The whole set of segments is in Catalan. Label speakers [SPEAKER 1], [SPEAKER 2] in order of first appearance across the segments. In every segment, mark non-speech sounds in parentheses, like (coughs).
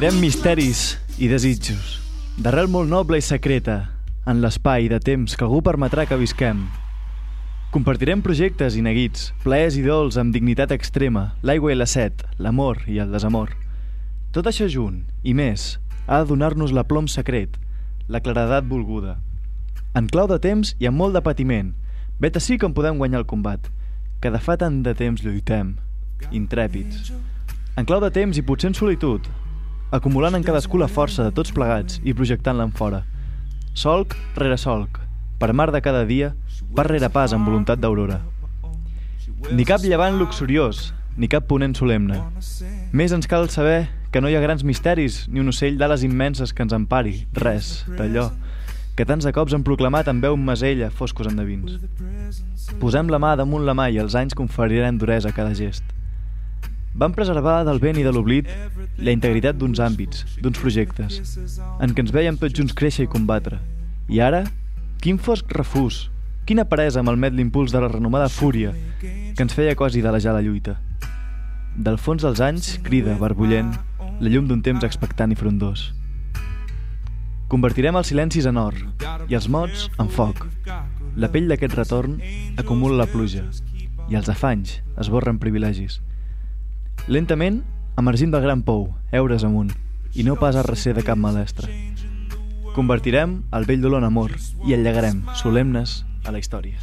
[SPEAKER 1] Compartirem misteris i desitjos, d'arrel molt noble i secreta, en l'espai de temps que algú permetrà que visquem. Compartirem projectes i neguits, plaers i dols amb dignitat extrema, l'aigua i la set, l'amor i el desamor. Tot això junt, i més, ha de donar-nos l'aplom secret, la claredat volguda. En clau de temps i amb molt de patiment, vet així com podem guanyar el combat, que de fa tant de temps lluitem, intrèpids. En clau de temps i potser en solitud, acumulant en cadascú la força de tots plegats i projectant-la en fora. Solc rere solc, per mar de cada dia, pas rere pas amb voluntat d'aurora. Ni cap llevant luxuriós, ni cap ponent solemne. Més ens cal saber que no hi ha grans misteris ni un ocell d'ales immenses que ens empari, res, d'allò, que tants de cops han proclamat amb veu masella foscos endevins. Posem la mà damunt la mà i els anys conferiran duresa a cada gest. Vam preservar del vent i de l'oblit la integritat d'uns àmbits, d'uns projectes, en què ens veiem tots junts créixer i combatre. I ara, quin fosc refús, quina el met l'impuls de la renomada fúria que ens feia quasi delejar la lluita. Del fons dels anys crida, barbullent, la llum d'un temps expectant i frondós. Convertirem els silencis en or i els mots en foc. La pell d'aquest retorn acumula la pluja i els afanys esborren privilegis. Lentament, emergim del gran pou, eures amunt, i no pas a recer de cap malestre. Convertirem el vell dolor en amor i el llegarem, solemnes, a la història.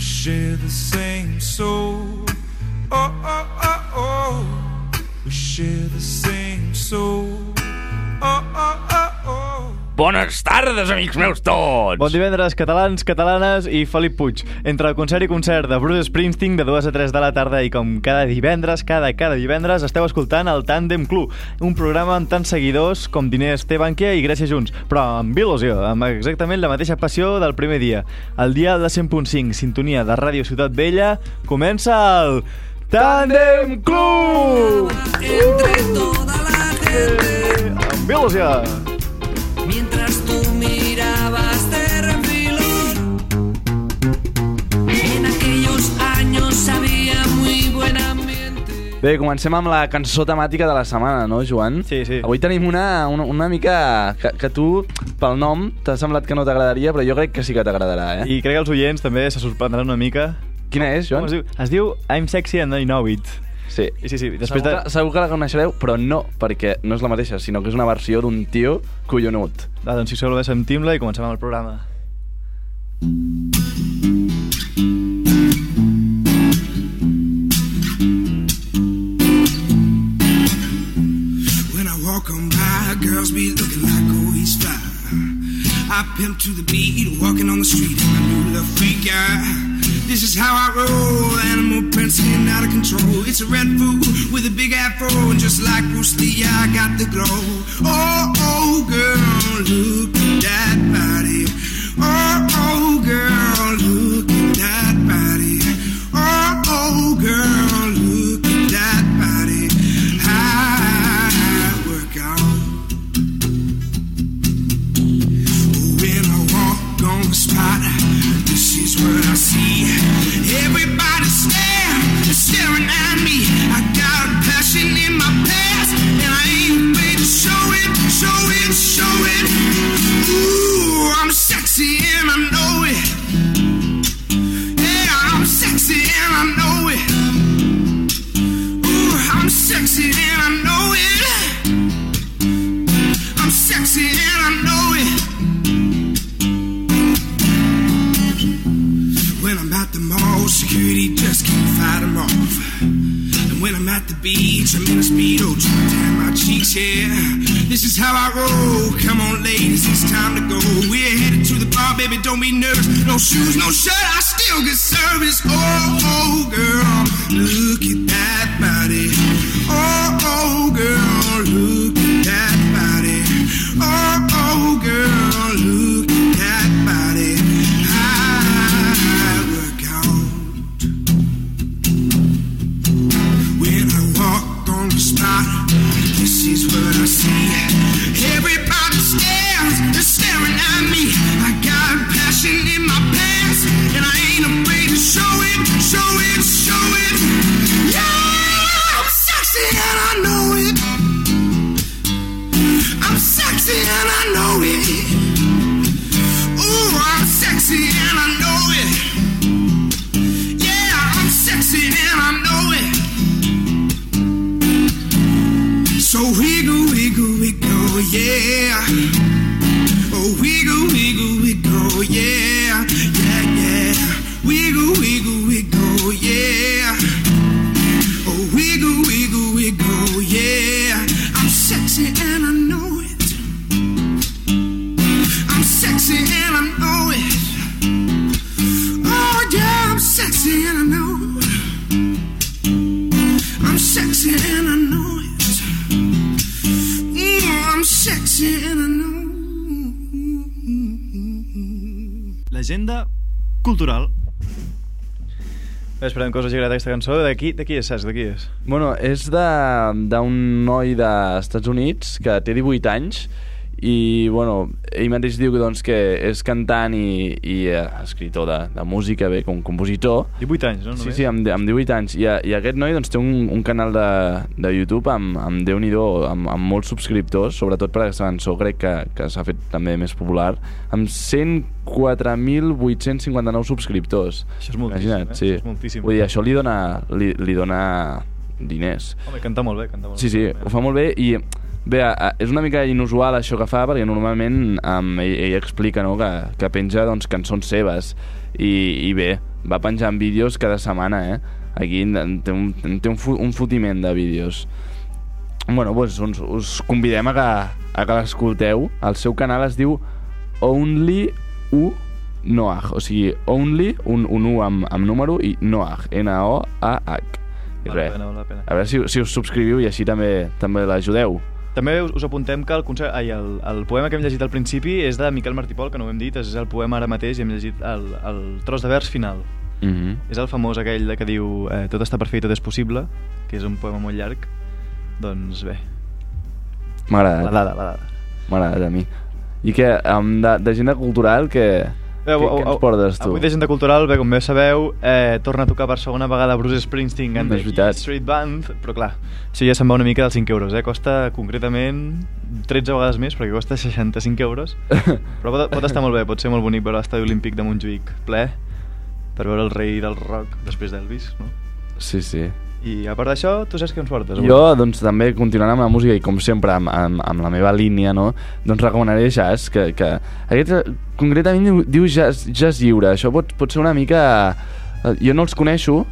[SPEAKER 2] share the same soul. Oh, oh, oh, oh. We share the same soul. Oh, oh, oh.
[SPEAKER 3] Bones tardes, amics meus tots!
[SPEAKER 1] Bon divendres, catalans, catalanes i Felip Puig. Entre concert i concert de Bruce Springsteen de 2 a 3 de la tarda i com cada divendres, cada, cada divendres, esteu escoltant el Tandem Club, un programa amb tants seguidors com diners té Bankia i Gràcia Junts, però amb il·lusió, amb exactament la mateixa passió del primer dia. El dia de 100.5, sintonia de Ràdio Ciutat Vella, comença el Tandem Club!
[SPEAKER 4] entre toda la gente.
[SPEAKER 1] Amb il·lusió!
[SPEAKER 3] Bé, comencem amb la cançó temàtica de la setmana, no, Joan?
[SPEAKER 1] Sí, sí.
[SPEAKER 3] Avui tenim una, una, una mica... Que, que tu, pel nom, t'ha semblat que no t'agradaria, però jo crec que sí que t'agradarà, eh?
[SPEAKER 1] I crec que els oients també se sorprendran una mica.
[SPEAKER 3] Quina és,
[SPEAKER 1] Com
[SPEAKER 3] Joan?
[SPEAKER 1] es diu? Es diu I'm sexy and I know it.
[SPEAKER 3] Sí.
[SPEAKER 1] I sí, sí, després
[SPEAKER 3] Segur,
[SPEAKER 1] de...
[SPEAKER 3] que, segur que la coneixereu, però no, perquè no és la mateixa, sinó que és una versió d'un tio collonut.
[SPEAKER 1] Ah, doncs si us sembla bé sentim-la i comencem amb el programa.
[SPEAKER 5] When I walk on by, girls be looking like, oh, he's fly. I pimp to the beat, walking on the street, and I new love freak guy. This is how I roll, animal prince getting out of control. It's a red fool with a big afro, and just like Bruce Lee, I got the glow. Oh, oh, girl, look at that body. Oh, oh, girl, beach, I'm in speedo, trying my cheeks, yeah. This is how I roll. Come on, ladies, it's time to go. We're headed to the bar, baby, don't be nervous. No shoes, no shirt, I still get service. Oh, oh, girl, look at that body. Oh, oh, girl, look yeah.
[SPEAKER 1] Esperem que us hagi agradat aquesta cançó. De qui, de qui és, Cesc? De qui és?
[SPEAKER 3] Bueno, és d'un noi dels Estats Units que té 18 anys i, bueno, ell mateix diu que, doncs, que és cantant i, i eh, escritor de, de música, bé, com compositor.
[SPEAKER 1] 18 anys, no?
[SPEAKER 3] Sí,
[SPEAKER 1] Només?
[SPEAKER 3] sí, amb, amb 18 anys. I, I aquest noi doncs, té un, un canal de, de YouTube amb, amb déu nhi amb, amb molts subscriptors, sobretot per aquesta cançó crec que, que s'ha fet també més popular, amb 104.859 subscriptors.
[SPEAKER 1] Això és moltíssim,
[SPEAKER 3] Imagina't,
[SPEAKER 1] eh?
[SPEAKER 3] sí.
[SPEAKER 1] Això és moltíssim.
[SPEAKER 3] Vull dir, això li dona, li, li dona diners.
[SPEAKER 1] Home, canta molt bé, canta molt
[SPEAKER 3] Sí, sí,
[SPEAKER 1] bé.
[SPEAKER 3] ho fa molt bé i bé, és una mica inusual això que fa perquè normalment um, ell, ell explica no, que, que penja doncs, cançons seves i, i bé, va penjant vídeos cada setmana, eh? Aquí en- té un, en té un, un fotiment de vídeos. Bueno, doncs us, us convidem a que, a que l'escolteu. El seu canal es diu Only U Noah, o sigui, Only, un, un U amb, amb número i Noah, N-O-A-H. I res, a veure si, si us subscriviu i així també també l'ajudeu.
[SPEAKER 1] També us, us apuntem que el, concert, ai, el, el poema que hem llegit al principi és de Miquel Martí Pol, que no ho hem dit, és el poema ara mateix i hem llegit el, el tros de vers final.
[SPEAKER 3] Mm -hmm.
[SPEAKER 1] És el famós aquell de que diu eh, tot està per fer i tot és possible, que és un poema molt llarg. Doncs bé,
[SPEAKER 3] M'ha
[SPEAKER 1] la
[SPEAKER 3] agradat,
[SPEAKER 1] dada, la dada.
[SPEAKER 3] m'ha agradat a mi. I què, amb de- d'agenda cultural, què,
[SPEAKER 1] Bé,
[SPEAKER 3] què, què ens portes tu?
[SPEAKER 1] Avui d'agenda cultural, bé, com bé sabeu, eh, torna a tocar per segona vegada Bruce Springsteen and
[SPEAKER 3] Mm,
[SPEAKER 1] the Street Band, però clar, això ja se'n va una mica dels 5 euros, eh? Costa concretament 13 vegades més, perquè costa 65 euros. (laughs) Però pot, pot estar molt bé, pot ser molt bonic veure l'estadi olímpic de Montjuïc ple per veure el rei del rock després d'Elvis, no?
[SPEAKER 3] Sí, sí.
[SPEAKER 1] I a part d'això, tu saps què ens portes? avui?
[SPEAKER 3] Jo, doncs, també continuant amb la música i com sempre amb, amb, amb la meva línia, no? Doncs recomanaré jazz, que, que aquest concretament diu, jazz, jazz lliure. Això pot, pot ser una mica... eh, Jo no els coneixo,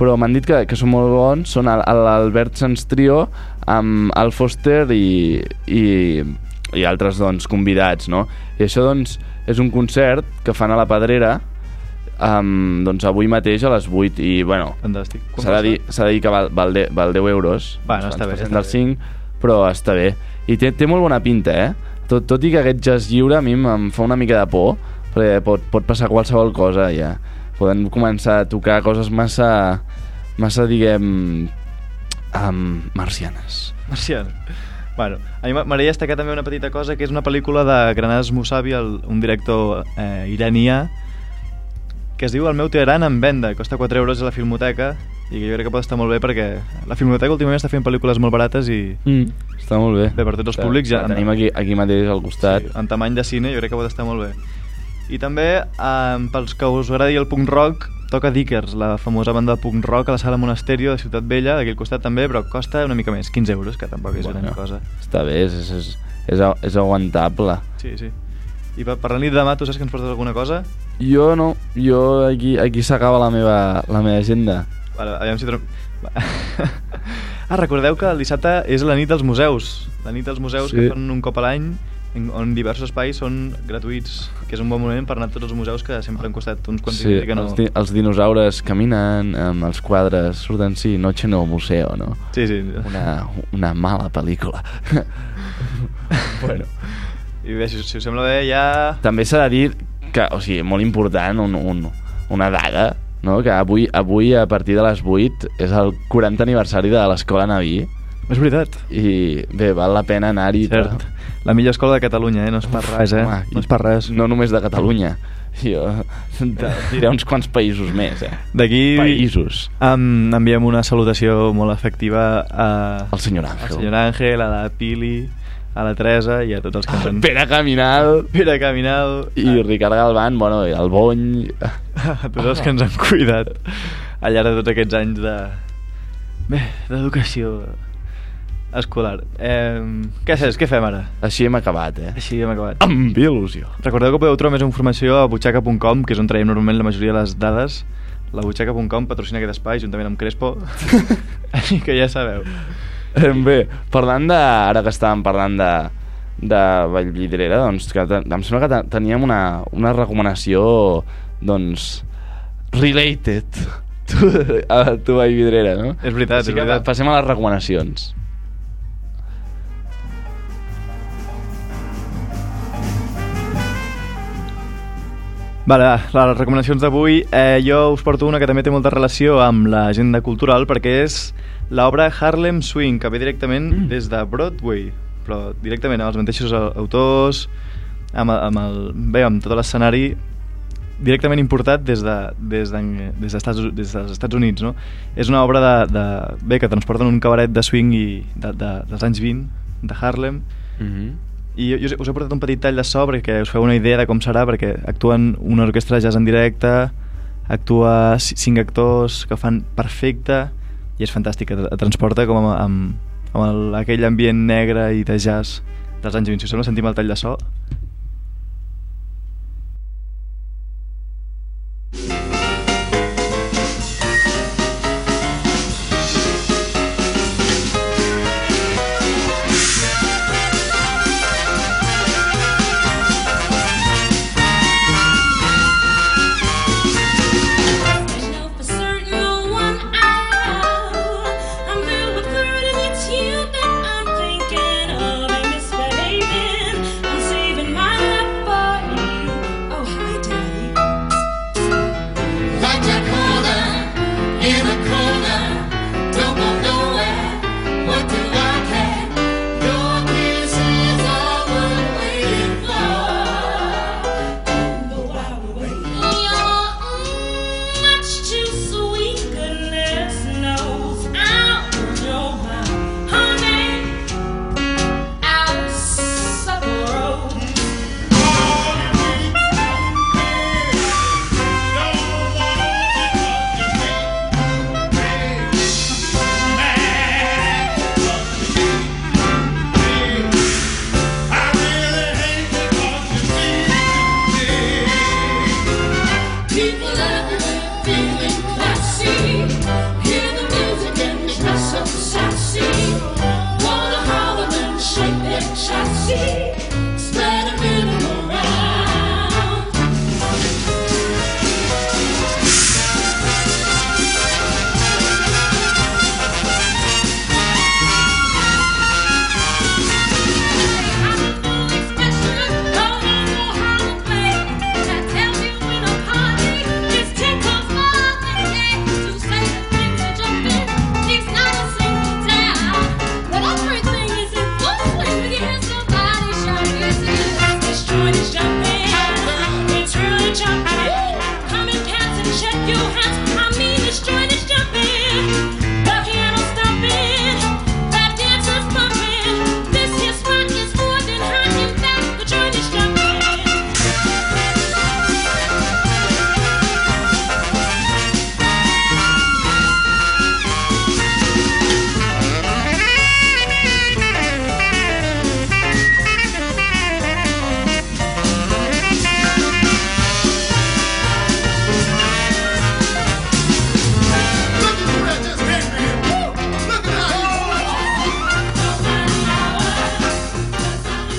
[SPEAKER 3] però m'han dit que, que són molt bons. Són l'Albert Sans Trio amb el Foster i, i, i altres, doncs, convidats, no? I això, doncs, és un concert que fan a la Pedrera um, doncs avui mateix a les 8 i, bueno, S'ha de, dir, de dir que val, val, de, val 10 euros.
[SPEAKER 1] Bueno, està bé, està
[SPEAKER 3] del 5, però està bé. I té, té molt bona pinta, eh? Tot, tot i que aquest jazz lliure a mi em, fa una mica de por, perquè pot, pot passar qualsevol cosa, ja. Poden començar a tocar coses massa, massa diguem, um, marcianes.
[SPEAKER 1] Marciano. Bueno, a mi m'agradaria destacar també una petita cosa que és una pel·lícula de Granades Musavi, el, un director eh, iranià que es diu El meu Teheran en venda, costa 4 euros a la Filmoteca i que jo crec que pot estar molt bé perquè la Filmoteca últimament està fent pel·lícules molt barates i
[SPEAKER 3] Mm. Està molt bé.
[SPEAKER 1] Bé, per tots els públics ja-
[SPEAKER 3] tenim aquí, aquí mateix al costat.
[SPEAKER 1] sí, en tamany de cine jo crec que pot estar molt bé. I també, eh, pels que us agradi el punk rock, toca Dickers, la famosa banda de punk rock a la sala Monasterio de Ciutat Vella, d'aquell costat també, però costa una mica més, 15 euros, que tampoc és
[SPEAKER 3] Bueno,
[SPEAKER 1] gran cosa.
[SPEAKER 3] Està bé, és, és, és, és aguantable.
[SPEAKER 1] Sí, sí. I per, per la nit de demà, tu saps que ens portes alguna cosa?
[SPEAKER 3] Jo no, jo aquí, aquí s'acaba la meva, la meva agenda.
[SPEAKER 1] Vale, aviam si... (laughs) ah, recordeu que el dissabte és la nit dels museus. La nit dels museus
[SPEAKER 3] Sí.
[SPEAKER 1] que fan un cop a l'any on diversos espais són gratuïts, que és un bon moment per anar a tots els museus que sempre han costat uns quants
[SPEAKER 3] Sí,
[SPEAKER 1] que no...
[SPEAKER 3] els, di els dinosaures caminen, amb els quadres surten, sí, Noche no museo, no?
[SPEAKER 1] Sí, sí.
[SPEAKER 3] Una, una mala pel·lícula. (laughs) bueno.
[SPEAKER 1] I bé, si, si us sembla bé, ja...
[SPEAKER 3] També s'ha de dir que, o sigui, molt important, un, un, una dada, no? que avui, avui a partir de les 8 és el 40 aniversari de l'Escola Naví,
[SPEAKER 1] És veritat.
[SPEAKER 3] I bé, val la pena anar-hi.
[SPEAKER 1] Cert. La millor escola de Catalunya, eh? No és per res, eh?
[SPEAKER 3] Home,
[SPEAKER 1] no és per res.
[SPEAKER 3] No només de Catalunya. Jo te diré uns quants països més, eh?
[SPEAKER 1] D'aquí
[SPEAKER 3] Països.
[SPEAKER 1] um, enviem una salutació molt efectiva a...
[SPEAKER 3] El senyor
[SPEAKER 1] al
[SPEAKER 3] Àngel.
[SPEAKER 1] senyor Àngel, a la Pili, a la Teresa i a tots els que ens han...
[SPEAKER 3] Pere Caminal
[SPEAKER 1] Pere Caminal
[SPEAKER 3] i Ricard Galván, bueno, i el Bony...
[SPEAKER 1] a tots els que ens han cuidat al llarg de tots aquests anys de... Bé, d'educació escolar. Eh, què saps? Què fem ara?
[SPEAKER 3] Així hem acabat, eh?
[SPEAKER 1] Així hem acabat.
[SPEAKER 3] Amb il·lusió.
[SPEAKER 1] Recordeu que podeu trobar més informació a butxaca.com, que és on traiem normalment la majoria de les dades. La butxaca.com patrocina aquest espai juntament amb Crespo. (laughs) Així que ja sabeu.
[SPEAKER 3] Eh, Bé, parlant de... Ara que estàvem parlant de de Vallvidrera, doncs, que em sembla que te- teníem una, una recomanació, doncs, related (laughs) to, a tu Vallvidrera, no?
[SPEAKER 1] És veritat,
[SPEAKER 3] Així
[SPEAKER 1] és veritat.
[SPEAKER 3] pa- Passem a les recomanacions.
[SPEAKER 1] Vale, va, les recomanacions d'avui. Eh, jo us porto una que també té molta relació amb l'agenda cultural perquè és l'obra Harlem Swing, que ve directament mm. des de Broadway, però directament amb els mateixos au- autors, amb, amb, el, bé, amb tot l'escenari directament importat des de, des, de, des, d'Estats, des dels Estats Units. No? És una obra de, de, bé, que transporta en un cabaret de swing i de, de, dels anys 20, de Harlem,
[SPEAKER 3] Mm -hmm.
[SPEAKER 1] i jo, jo us he portat un petit tall de so perquè us feu una idea de com serà, perquè actuen una orquestra de jazz en directe, actua ci- cinc actors que fan perfecte i és fantàstic, et, transporta com amb, amb, amb el, aquell ambient negre i de jazz dels anys 20. Si us sembla, sentim el tall de so.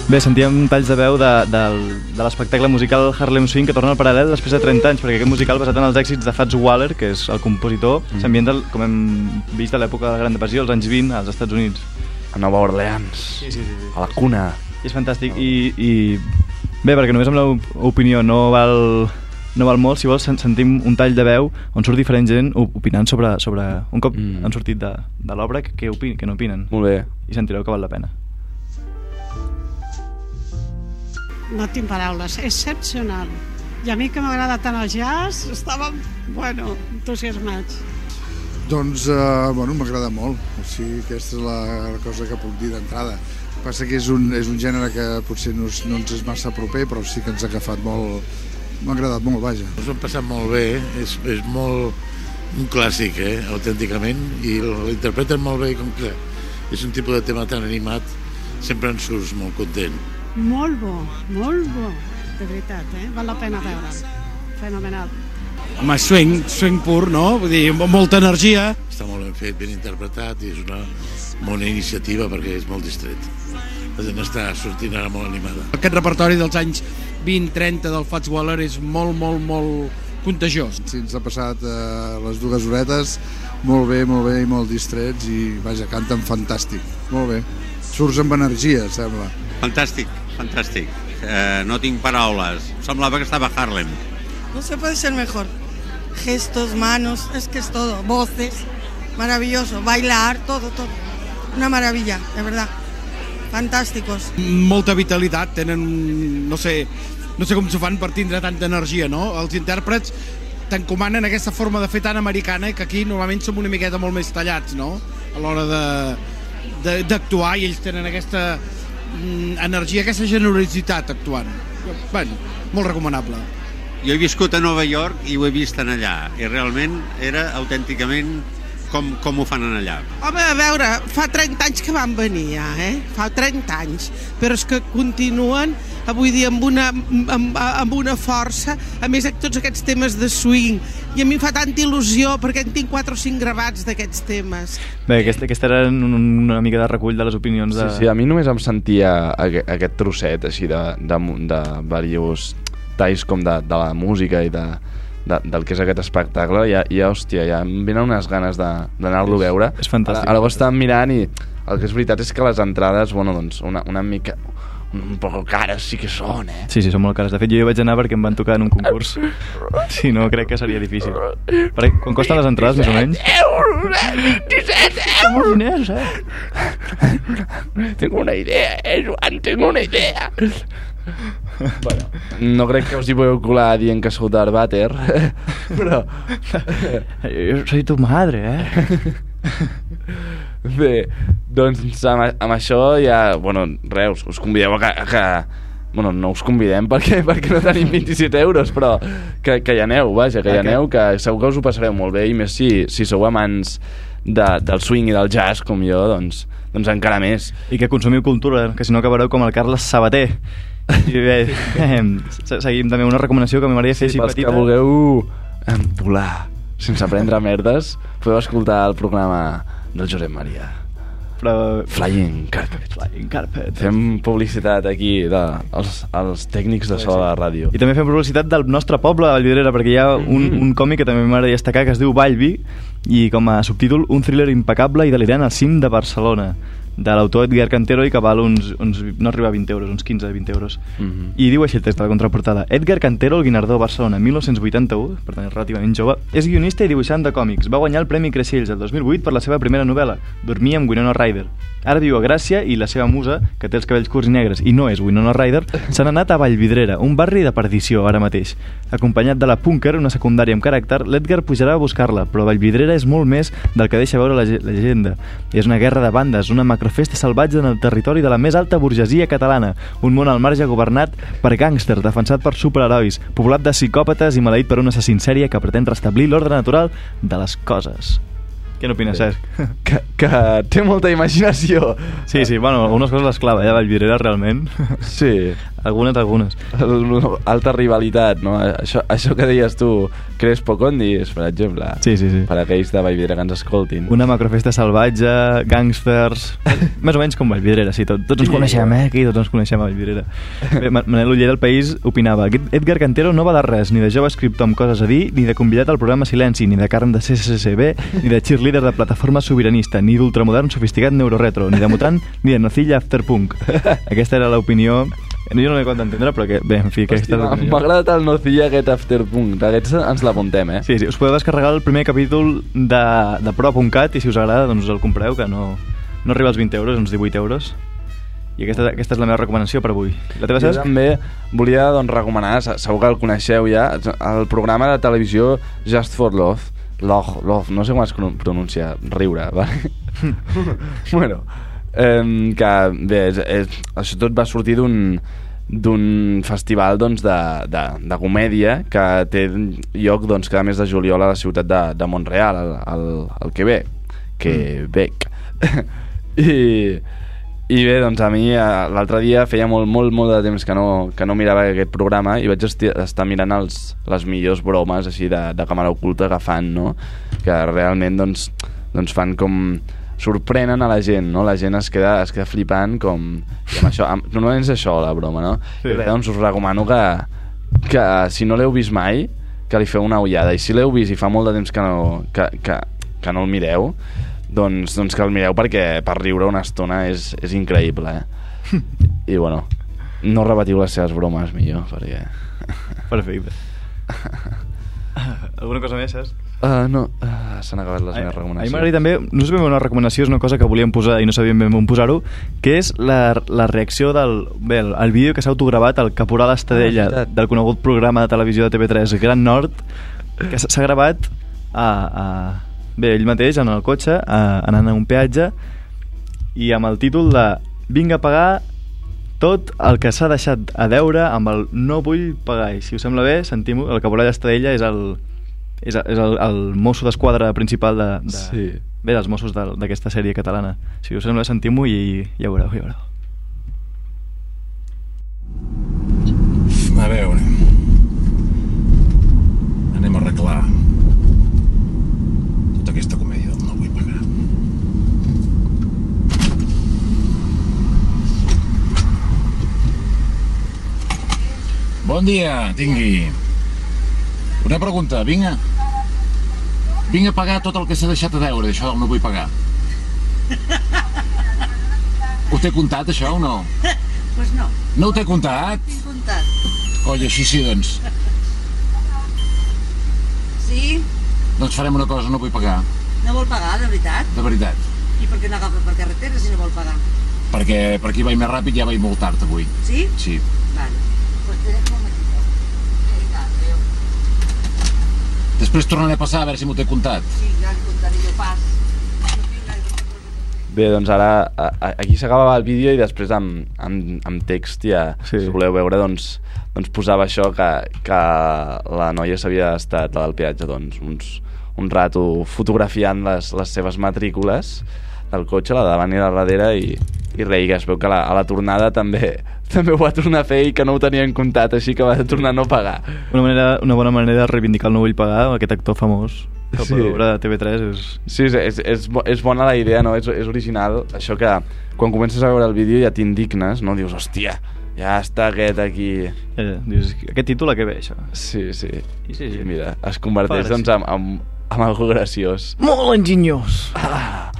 [SPEAKER 1] Bé, sentíem talls de veu de, del, de l'espectacle musical Harlem Swing que torna al paral·lel després de 30 anys, perquè aquest musical basat en els èxits de Fats Waller, que és el compositor, mm. s'ambienta, com hem vist, a l'època de la Gran Depressió, als anys 20, als Estats Units.
[SPEAKER 3] A Nova Orleans.
[SPEAKER 1] Sí, sí, sí.
[SPEAKER 3] A la cuna.
[SPEAKER 1] I és fantàstic. I, i bé, perquè només amb l'opinió no val no val molt. Si vols, sen- sentim un tall de veu on surt diferent gent op- opinant sobre... sobre un cop
[SPEAKER 3] Mm.
[SPEAKER 1] mm. han sortit de, de l'obra, que, que, opin, que no opinen.
[SPEAKER 3] Molt bé.
[SPEAKER 1] I sentireu que val la pena.
[SPEAKER 6] No tinc paraules, excepcional. I a mi que m'agrada tant el jazz, estàvem, bueno, entusiasmats.
[SPEAKER 7] Doncs, eh, bueno, m'agrada molt. O sigui, aquesta és la cosa que puc dir d'entrada. El que passa que és un, és un gènere que potser no, és- no ens és massa proper, però sí que ens ha agafat molt... M'ha agradat molt, vaja.
[SPEAKER 8] Ens ho hem passat molt bé, és, és molt un clàssic, eh, autènticament, i l'interpreten molt bé, com que és un tipus de tema tan animat, sempre en surts molt content.
[SPEAKER 6] Molt bo, molt bo, de veritat, eh? Val la pena veure'l. Fenomenal.
[SPEAKER 9] Home, swing, swing pur, no? Vull dir, amb molta energia.
[SPEAKER 8] Està molt ben fet, ben interpretat, i és una bona iniciativa perquè és molt distret. La gent està sortint ara molt animada.
[SPEAKER 9] Aquest repertori dels anys 20-30 del Fats Waller és molt, molt, molt contagiós.
[SPEAKER 7] Sí, ens ha passat eh, les dues horetes molt bé, molt bé i molt distrets i, vaja, canten fantàstic. Molt bé. Surts amb energia, sembla.
[SPEAKER 10] Fantàstic, fantàstic. Eh, no tinc paraules. Semblava que estava a Harlem.
[SPEAKER 11] No se puede ser mejor. Gestos, manos, es que es todo. Voces, maravilloso. Bailar, todo, todo. Una maravilla, de verdad. Fantásticos.
[SPEAKER 9] Molta vitalitat, tenen, no sé, no sé com s'ho fan per tindre tanta energia, no? Els intèrprets t'encomanen aquesta forma de fer tan americana que aquí normalment som una miqueta molt més tallats, no? A l'hora de- de- d'actuar i ells tenen aquesta energia, aquesta generositat actuant. Bueno, molt recomanable.
[SPEAKER 10] Jo he viscut a Nova York i ho he vist en allà. I realment era autènticament com, com ho fan allà.
[SPEAKER 12] Home, a veure, fa 30 anys que van venir ja, eh? Fa 30 anys. Però és que continuen, avui dia, amb una, amb, amb una força, a més, tots aquests temes de swing. I a mi em fa tanta il·lusió, perquè en tinc 4 o 5 gravats d'aquests temes.
[SPEAKER 1] Bé, aquest, aquest era un, una mica de recull de les opinions de...
[SPEAKER 3] Sí, sí, a mi només em sentia aquest, aquest trosset així de, de, de diversos talls com de, de la música i de, de, del que és aquest espectacle ja, ja hòstia, ja em venen unes ganes de- d'anar-lo a veure
[SPEAKER 1] és fantàstic.
[SPEAKER 3] ara, ara ho estàvem mirant i el que és veritat és que les entrades, bueno, doncs una, una mica un poc cares sí que són, eh?
[SPEAKER 1] Sí, sí, són molt cares. De fet, jo hi vaig anar perquè em van tocar en un concurs. (laughs) Si no, crec que seria difícil. Perquè quan costen les entrades, més o menys?
[SPEAKER 13] euros, eh? 17 euros.
[SPEAKER 1] diners, eh?
[SPEAKER 13] Tengo una idea, eh, Joan, tengo una idea. (laughs)
[SPEAKER 3] Bueno, no crec que us hi pugueu colar dient que sou d'Art Butter, (laughs) però...
[SPEAKER 1] Jo soy tu madre, eh? (laughs)
[SPEAKER 3] Bé, doncs amb, amb això ja... Bueno, res, us, convideu a que, a que... Bueno, no us convidem perquè, perquè no tenim 27 euros, però que, que hi aneu, vaja, que hi
[SPEAKER 1] Ah,
[SPEAKER 3] aneu, que segur que us ho passareu molt bé, i més si, si sou amants de, del swing i del jazz, com jo, doncs, doncs encara més.
[SPEAKER 1] I que consumiu cultura, que si no acabareu com el Carles Sabater. I bé, eh, se- seguim també una recomanació que m'agradaria fer
[SPEAKER 3] Sí,
[SPEAKER 1] així petita.
[SPEAKER 3] que vulgueu volar sense prendre merdes, podeu escoltar el programa del Josep Maria.
[SPEAKER 1] Però...
[SPEAKER 3] Flying Carpet.
[SPEAKER 1] Flying Carpet.
[SPEAKER 3] Fem publicitat aquí de, els, els tècnics de so de la ràdio.
[SPEAKER 1] I també fem publicitat del nostre poble, Vallvidrera, perquè hi ha un, un còmic que també m'agradaria destacar que es diu Vallvi i com a subtítol un thriller impecable i delirant al cim de Barcelona de l'autor Edgar Cantero i que val uns, uns, no arriba a 20 euros, uns 15-20 euros.
[SPEAKER 3] Mhm.
[SPEAKER 1] I diu així el text de la contraportada. Edgar Cantero, el Guinardó, Barcelona, 1981, per tant és relativament jove, és guionista i dibuixant de còmics. Va guanyar el Premi Creixells el 2008 per la seva primera novel·la, Dormir amb Winona Ryder. Ara viu a Gràcia i la seva musa, que té els cabells curts i negres i no és Winona Ryder, s'han anat a Vallvidrera, un barri de perdició ara mateix. Acompanyat de la Punker, una secundària amb caràcter, l'Edgar pujarà a buscar-la, però Vallvidrera és molt més del que deixa veure la, ge- la llegenda. És una guerra de bandes, una macrofesta salvatge en el territori de la més alta burgesia catalana, un món al marge governat per gàngsters, defensat per superherois, poblat de psicòpates i maleït per un assassí en sèrie que pretén restablir l'ordre natural de les coses. Què n'opines. Cesc? (laughs)
[SPEAKER 3] Que, que té molta imaginació.
[SPEAKER 1] Sí, sí, bueno, algunes coses les clava, eh, Vallvidrera, realment.
[SPEAKER 3] Sí. (laughs)
[SPEAKER 1] Algunes, algunes.
[SPEAKER 3] Alta rivalitat, no? Això, això que deies tu, Crespo Condis, per exemple.
[SPEAKER 1] Sí, sí, sí.
[SPEAKER 3] Per aquells de Vallvidrera que ens escoltin.
[SPEAKER 1] Una macrofesta salvatge, gàngsters... (laughs) més o menys com Vallvidrera, sí, tot, tots ens coneixem, eh? Aquí tots ens coneixem a Vallvidrera. Bé, Ma- Manel Uller del País opinava "Aquest Edgar Cantero no va de res, ni de jove escriptor amb coses a dir, ni de convidat al programa Silenci, ni de carn de CCCB, ni de cheerleader de plataforma sobiranista, ni d'ultramodern sofisticat neuroretro, ni de mutant, (laughs) ni de nocilla afterpunk. Aquesta era l'opinió Jo no l'he acabat d'entendre, però que, bé, en fi, aquesta...
[SPEAKER 3] m'ha agradat el Nocilla aquest Afterpunk. D'aquests ens l'apuntem, eh?
[SPEAKER 1] Sí, sí, us podeu descarregar el primer capítol de, de pro.cat i si us agrada, doncs el compreu, que no, no arriba als 20 euros, uns 18 euros. I aquesta, aquesta és la meva recomanació per avui. La teva,
[SPEAKER 3] Jo
[SPEAKER 1] Cesc?
[SPEAKER 3] també volia doncs, recomanar, se- segur que el coneixeu ja, el programa de televisió Just for Love. Love, love no sé com es pron- pronuncia, riure, (laughs) vale? (laughs) bueno, eh, que bé, és, és, això tot va sortir d'un d'un festival doncs, de, de, de comèdia que té lloc doncs, cada mes de juliol a la ciutat de, de Montreal, al, al, al Quebec. Quebec. (laughs) I, i bé, doncs a mi l'altre dia feia molt, molt, molt de temps que no, que no mirava aquest programa i vaig estar mirant els, les millors bromes així de, de càmera oculta que fan, no? Que realment doncs, doncs fan com sorprenen a la gent, no? La gent es queda, es queda flipant com... I amb això, amb, normalment és això la broma, no?
[SPEAKER 1] Sí.
[SPEAKER 3] I res, doncs us recomano que, que si no l'heu vist mai, que li feu una ullada. I si l'heu vist i fa molt de temps que no, que, que, que no el mireu, doncs, doncs que el mireu perquè per riure una estona és, és increïble, eh? (laughs) I bueno, no repetiu les seves bromes millor, perquè...
[SPEAKER 1] Perfecte. (laughs) Alguna cosa més, Cesc?
[SPEAKER 3] Uh, no, uh, s'han acabat les meves
[SPEAKER 1] A mi
[SPEAKER 3] recomanacions.
[SPEAKER 1] m'agradaria també, no bé una recomanació, és una cosa que volíem posar i no sabíem ben on posar-ho, que és la, la reacció del... Bé, el, el vídeo que s'ha autogravat al Caporal Estadella
[SPEAKER 3] Ah, és veritat.
[SPEAKER 1] del conegut programa de televisió de TV3 Gran Nord, que s'ha gravat a, a, bé, ell mateix en el cotxe, a, anant a un peatge i amb el títol de Vinc a pagar tot el que s'ha deixat a deure amb el no vull pagar. I si us sembla bé, sentim el Caporal Estadella és el, és, és el, el mosso d'esquadra principal de, de,
[SPEAKER 3] Sí.
[SPEAKER 1] bé, dels Mossos de- d'aquesta sèrie catalana. Si us sembla, sentim-ho i ja ho veureu, ja ho veureu.
[SPEAKER 14] A veure... Anem a arreglar tota aquesta comèdia del no vull pagar. Bon dia, tingui. Una pregunta, vinc a... Vinc a pagar tot el que s'ha deixat a deure, això no vull pagar. Ho té comptat, això, o no?
[SPEAKER 15] Pues no,
[SPEAKER 14] No ho té comptat?
[SPEAKER 15] tinc comptat.
[SPEAKER 14] Coi, així sí, doncs.
[SPEAKER 15] Sí?
[SPEAKER 14] Doncs farem una cosa, no vull pagar,
[SPEAKER 15] No vol pagar, de veritat?
[SPEAKER 14] de veritat.
[SPEAKER 15] I per què no agafa per carretera si no vol pagar?
[SPEAKER 14] Perquè per aquí vaig més ràpid i ja vaig molt tard avui.
[SPEAKER 15] Sí?
[SPEAKER 14] Sí.
[SPEAKER 15] Vale. Pues
[SPEAKER 14] Després tornaré a passar a veure si m'ho té comptat.
[SPEAKER 15] Sí, ja li contaré jo pas.
[SPEAKER 3] Bé, doncs ara a, a, aquí s'acabava el vídeo i després amb, amb, amb text ja, sí. si voleu veure, doncs, doncs posava això que, que la noia s'havia estat al peatge doncs, uns, un rato fotografiant les, les seves matrícules del cotxe, la davant i la darrere i, i res, i que es veu que la, a la tornada també també ho va tornar a fer i que no ho tenia en comptat, així que va tornar a no pagar.
[SPEAKER 1] Una, manera, una bona manera de reivindicar el no vull pagar, aquest actor famós que
[SPEAKER 3] Sí.
[SPEAKER 1] veure de TV3 és...
[SPEAKER 3] Sí, és, és, és, bo- és bona la idea, no? És, és original. Això que quan comences a veure el vídeo ja t'indignes, no? Dius, hòstia, ja està aquest aquí...
[SPEAKER 1] Eh, dius, aquest títol a què ve, això?
[SPEAKER 3] Sí, sí.
[SPEAKER 1] I sí, sí.
[SPEAKER 3] I mira, es converteix doncs, en, en, en algo graciós.
[SPEAKER 1] Molt enginyós!
[SPEAKER 3] Ah.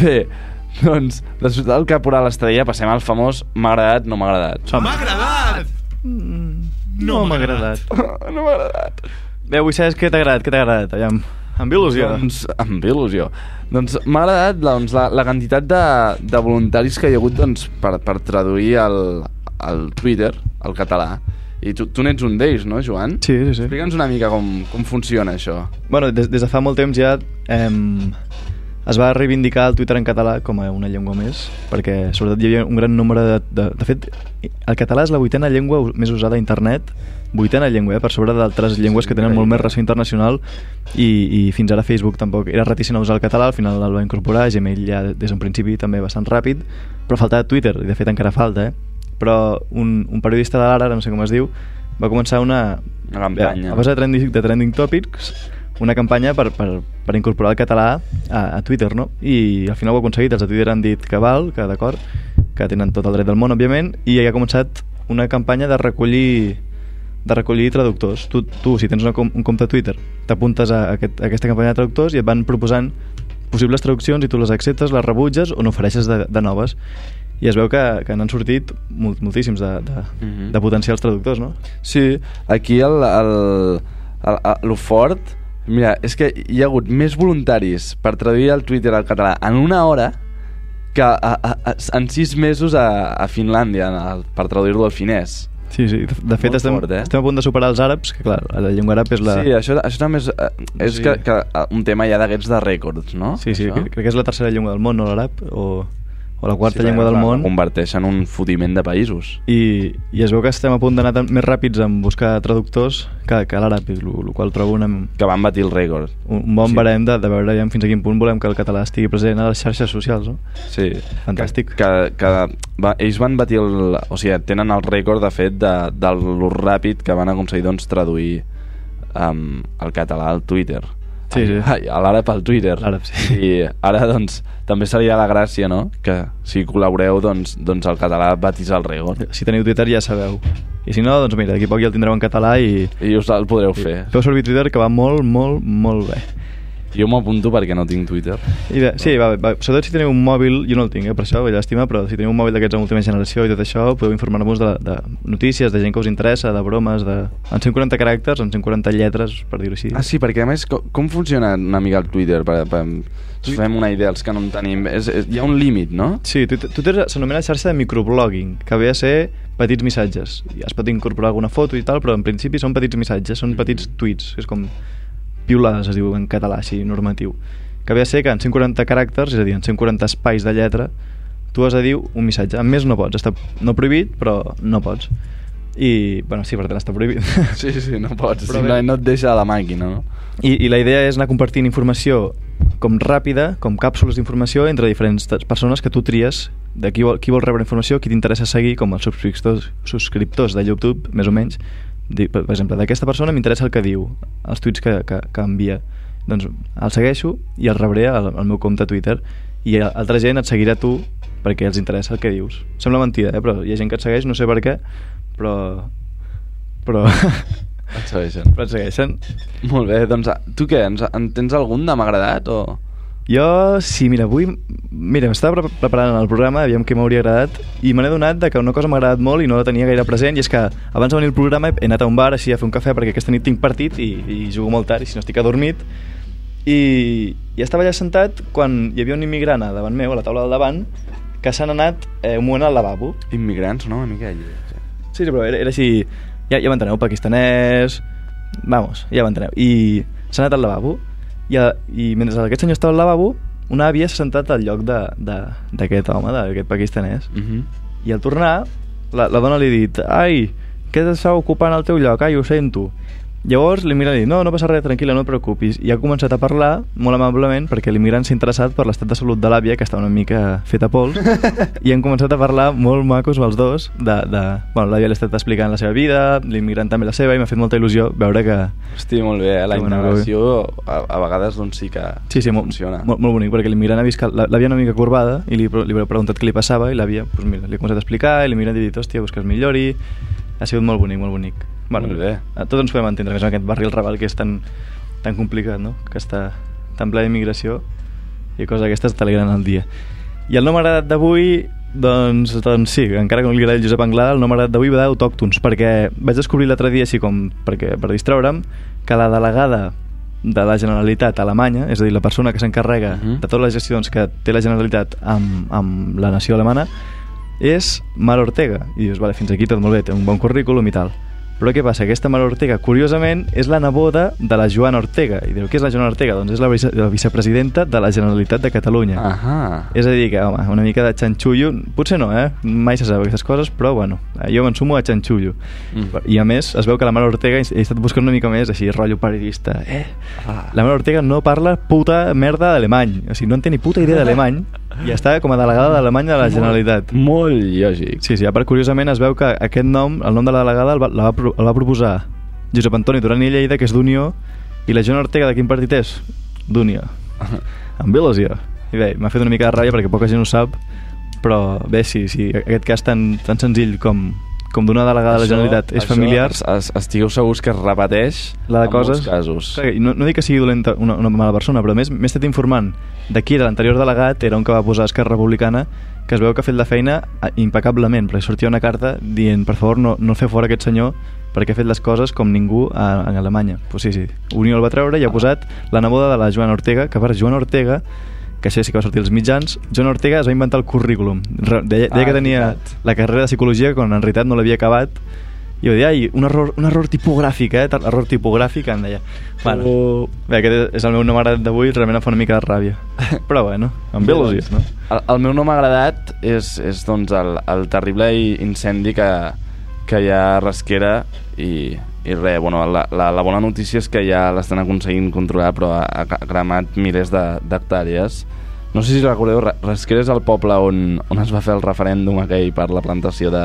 [SPEAKER 3] Bé, (laughs) doncs, després del caporal estrella passem al famós m'ha agradat, no m'ha agradat.
[SPEAKER 1] M'ha
[SPEAKER 16] agradat!
[SPEAKER 1] No m'ha agradat. (laughs)
[SPEAKER 3] no m'ha agradat.
[SPEAKER 1] Bé, avui saps què t'ha agradat, què t'ha agradat? Aviam, amb il·lusió.
[SPEAKER 3] Doncs, amb il·lusió. Doncs m'ha agradat doncs, la, la quantitat de, de voluntaris que hi ha hagut doncs, per, per traduir el, el Twitter al català. I tu, tu n'ets un d'ells, no, Joan?
[SPEAKER 1] Sí, sí, sí.
[SPEAKER 3] Explica'ns una mica com, com funciona això.
[SPEAKER 1] Bueno, des, des de fa molt temps ja eh, es va reivindicar el Twitter en català com a una llengua més, perquè sobretot hi havia un gran nombre de... De, de fet, el català és la vuitena llengua més usada a internet, vuitena llengua, eh, per sobre d'altres llengües que tenen molt més ressò internacional i, i fins ara Facebook tampoc era reticent a usar el català, al final el va incorporar, Gmail ja des d'un principi també bastant ràpid, però faltava Twitter, i de fet encara falta, eh? però un, un periodista de l'Ara, no sé com es diu, va començar una,
[SPEAKER 3] Una campanya.
[SPEAKER 1] a base de trending, de trending topics una campanya per, per, per incorporar el català a, a Twitter, no? I al final ho ha aconseguit, els de Twitter han dit que val, que d'acord, que tenen tot el dret del món, òbviament, i ha començat una campanya de recollir de recollir traductors. Tu, tu si tens una, un compte a Twitter, t'apuntes a, aquest, a aquesta campanya de traductors i et van proposant possibles traduccions i tu les acceptes, les rebutges o n'ofereixes de, de noves. i es veu que, que n'han sortit molt, moltíssims de, de,
[SPEAKER 3] Mhm.
[SPEAKER 1] de potencials traductors, no?
[SPEAKER 3] Sí, aquí el, el, el, el, el fort... Mira, és que hi ha hagut més voluntaris per traduir el Twitter al català en una hora que a, a, a, en sis mesos a, a Finlàndia en el, per traduir-lo al finès.
[SPEAKER 1] Sí, sí. De, de fet,
[SPEAKER 3] Molt
[SPEAKER 1] estem,
[SPEAKER 3] fort, eh?
[SPEAKER 1] estem a punt de superar els àrabs, que clar, la llengua àrab és la...
[SPEAKER 3] Sí, això, això també és, eh, és
[SPEAKER 1] Sí.
[SPEAKER 3] que, que eh, un tema ja d'aquests de rècords, no?
[SPEAKER 1] Sí, sí,
[SPEAKER 3] Això?
[SPEAKER 1] crec que és la tercera llengua del món, no l'àrab, o, o la quarta
[SPEAKER 3] Sí,
[SPEAKER 1] llengua del món.
[SPEAKER 3] la Converteix en un fotiment de països.
[SPEAKER 1] I, i es veu que estem a punt d'anar més ràpids en buscar traductors que, que l'àrab, el, qual trobo una,
[SPEAKER 3] Que van batir el rècord.
[SPEAKER 1] un, un bon
[SPEAKER 3] Sí.
[SPEAKER 1] barem de, de veure ja fins a quin punt volem que el català estigui present a les xarxes socials, no?
[SPEAKER 3] Sí.
[SPEAKER 1] Fantàstic.
[SPEAKER 3] Que, que, que va, ells van batir el... O sigui, tenen el rècord, de fet, de, de lo ràpid que van aconseguir doncs, traduir um, el català al Twitter.
[SPEAKER 1] Sí, sí.
[SPEAKER 3] Ai, a l'àrab al Twitter.
[SPEAKER 1] L'àrab, sí.
[SPEAKER 3] I ara, doncs, també seria la gràcia, no?, que si col·laboreu, doncs, doncs el català batís el rècord.
[SPEAKER 1] Si teniu Twitter ja sabeu. I si no, doncs mira, d'aquí poc ja el tindreu en català i...
[SPEAKER 3] I us el podreu fer.
[SPEAKER 1] Feu servir Twitter, que va molt, molt, molt bé.
[SPEAKER 3] Jo m'apunto perquè no tinc Twitter.
[SPEAKER 1] I bé, sí, va, va, sobretot si teniu un mòbil, jo no el tinc, eh, per això, llàstima, però si teniu un mòbil d'aquests de última generació i tot això, podeu informar-vos de, de notícies, de gent que us interessa, de bromes, de... En 140 caràcters, en 140 lletres, per dir-ho així.
[SPEAKER 3] Ah, sí, perquè a més, com, com funciona una mica el Twitter? Per, per, ens fem una idea, els que no en tenim. És, és, hi ha un límit, no?
[SPEAKER 1] Sí, Twitter, s'anomena xarxa de microblogging, que ve a ser petits missatges. I es pot incorporar alguna foto i tal, però en principi són petits missatges, són petits tuits, és com piulades, es diu en català, així, normatiu. Que ve a ser que en 140 caràcters, és a dir, en 140 espais de lletra, tu has de dir un missatge. En més no pots, està no prohibit, però no pots. I, bueno, sí, per tant està prohibit. (laughs)
[SPEAKER 3] Sí, sí, no pots.
[SPEAKER 1] Però
[SPEAKER 3] Simplement
[SPEAKER 1] bé.
[SPEAKER 3] no et deixa a la màquina, no?
[SPEAKER 1] I, I la idea és anar compartint informació com ràpida, com càpsules d'informació entre diferents persones que tu tries de qui vol, qui vol rebre informació, qui t'interessa seguir, com els subscriptors, subscriptors de YouTube, més o menys. Per exemple, d'aquesta persona m'interessa el que diu, els tuits que, que, que envia. Doncs el segueixo i el rebré al, al meu compte Twitter i altra gent et seguirà tu perquè els interessa el que dius. Sembla mentida, eh? però hi ha gent que et segueix, no sé per què, però... però... (laughs)
[SPEAKER 3] Et segueixen.
[SPEAKER 1] però et segueixen.
[SPEAKER 3] Molt bé, doncs tu què? Ens, en tens algun de m'ha agradat o...?
[SPEAKER 1] Jo, sí, mira, avui... Mira, m'estava pre- preparant el programa, aviam què m'hauria agradat, i me n'he donat de que una cosa m'ha agradat molt i no la tenia gaire present, i és que abans de venir al programa he anat a un bar així a fer un cafè perquè aquesta nit tinc partit i, i jugo molt tard i si no estic adormit. I, i estava allà sentat quan hi havia un immigrant davant meu, a la taula del davant, que s'han anat eh, un moment al lavabo.
[SPEAKER 3] Immigrants, no? Una mica.
[SPEAKER 1] Sí, sí, però era, era així... Ja, ja m'enteneu, pakistanès... Vamos, ja m'enteneu. I s'ha anat al lavabo i, a, i mentre aquest senyor estava al lavabo una àvia s'ha sentat al lloc d'aquest home, d'aquest pakistanès
[SPEAKER 3] Uh -huh.
[SPEAKER 1] i al tornar la, la dona li ha dit ai, què t'està ocupant el teu lloc? Ai, ho sento Llavors l'immigrant li dit, no, no passa res, tranquil·la, no et preocupis. I ha començat a parlar molt amablement perquè l'immigrant s'ha interessat per l'estat de salut de l'àvia, que està una mica feta pols, (laughs) i han començat a parlar molt macos els dos de... de bueno, l'àvia l'ha estat explicant la seva vida, l'immigrant també la seva, i m'ha fet molta il·lusió veure que...
[SPEAKER 3] Hosti, molt bé, eh? La integració a, a vegades doncs sí que
[SPEAKER 1] Sí, sí,
[SPEAKER 3] funciona.
[SPEAKER 1] molt, molt bonic, perquè l'immigrant ha vist que l'àvia una mica corbada i li, li ha preguntat què li passava i l'àvia, pues mira, li ha començat a explicar i l'immigrant li ha dit, hòstia, pues que es millori. Ha sigut molt bonic, molt bonic. Bueno,
[SPEAKER 3] Molt bé.
[SPEAKER 1] A tots ens podem entendre, més en aquest barri el Raval que és tan, tan complicat, no? Que està tan ple d'immigració i coses d'aquestes t'alegren el dia. I el nom agradat d'avui, doncs, doncs sí, encara que no li agrada el Josep Anglada, el nom agradat d'avui va d'autòctons, perquè vaig descobrir l'altre dia, així com perquè, per distraure'm, que la delegada de la Generalitat alemanya, és a dir, la persona que s'encarrega
[SPEAKER 3] Mhm.
[SPEAKER 1] de totes les gestions que té la Generalitat amb, amb la nació alemana, és Mar Ortega. I dius, vale, fins aquí tot molt bé, té un bon currículum i tal. Però què passa? Aquesta Mar Ortega, curiosament, és la neboda de la Joana Ortega. I diu, què és la Joana Ortega? Doncs és la, vice la vicepresidenta de la Generalitat de Catalunya.
[SPEAKER 3] Ahà.
[SPEAKER 1] És a dir, que, home, una mica de xanxullo, potser no, eh? Mai se sap aquestes coses, però, bueno, jo m'ensumo a xanxullo.
[SPEAKER 3] Mm.
[SPEAKER 1] I a més, es veu que la Mar Ortega, he estat buscant una mica més, així, rotllo periodista, eh?
[SPEAKER 3] Ah.
[SPEAKER 1] La Mar Ortega no parla puta merda d'alemany, o sigui, no en té ni puta idea (laughs) d'alemany, (laughs) i està com a delegada d'Alemany de la Generalitat.
[SPEAKER 3] Molt lògic.
[SPEAKER 1] Sí, sí, a part, curiosament, es veu que aquest nom, el nom de la delegada, el va, la va, el va proposar Josep Antoni Duran i Lleida, que és d'Unió, i la Joana Ortega de quin partit és? D'Unió. (laughs) Amb il·lusió. I bé, m'ha fet una mica de ràbia perquè poca gent ho sap, però bé, sí, sí, aquest cas tan, tan senzill com, com d'una delegada de la Generalitat és familiar...
[SPEAKER 3] es- es- Estigueu segurs que es repeteix
[SPEAKER 1] la de
[SPEAKER 3] en
[SPEAKER 1] coses...
[SPEAKER 3] casos.
[SPEAKER 1] Clar, no, no dic que sigui dolenta una, una mala persona, però més m'he estat informant de qui era l'anterior delegat, era un que va posar Esquerra Republicana, que es veu que ha fet la feina eh, impecablement, perquè sortia una carta dient, per favor, no, no feu fora aquest senyor perquè ha fet les coses com ningú a, a Alemanya. Pues sí, sí. Unió el va treure i ha posat la neboda de la Joana Ortega, que per Joana Ortega que això sí que va sortir als mitjans, Joan Ortega es va inventar el currículum. Deia, deia
[SPEAKER 3] Ah,
[SPEAKER 1] que tenia
[SPEAKER 3] veritat.
[SPEAKER 1] la carrera de psicologia quan en realitat no l'havia acabat i va dir, ai, un error, un error tipogràfic, eh? Error tipogràfic, em deia. Bueno,
[SPEAKER 3] Oh.
[SPEAKER 1] bé, aquest és el meu nom agradat d'avui, realment em fa una mica de ràbia. (laughs) Però bueno, amb bé il·lusió, no?
[SPEAKER 3] El, el meu nom agradat és, és doncs, el, el terrible incendi que, que hi ha a Rasquera i, i res, bueno, la, la, la bona notícia és que ja l'estan aconseguint controlar però ha, ha cremat milers de- d'hectàrees no sé si recordeu, Ra- Rasquera és el poble on, on es va fer el referèndum aquell per la plantació de,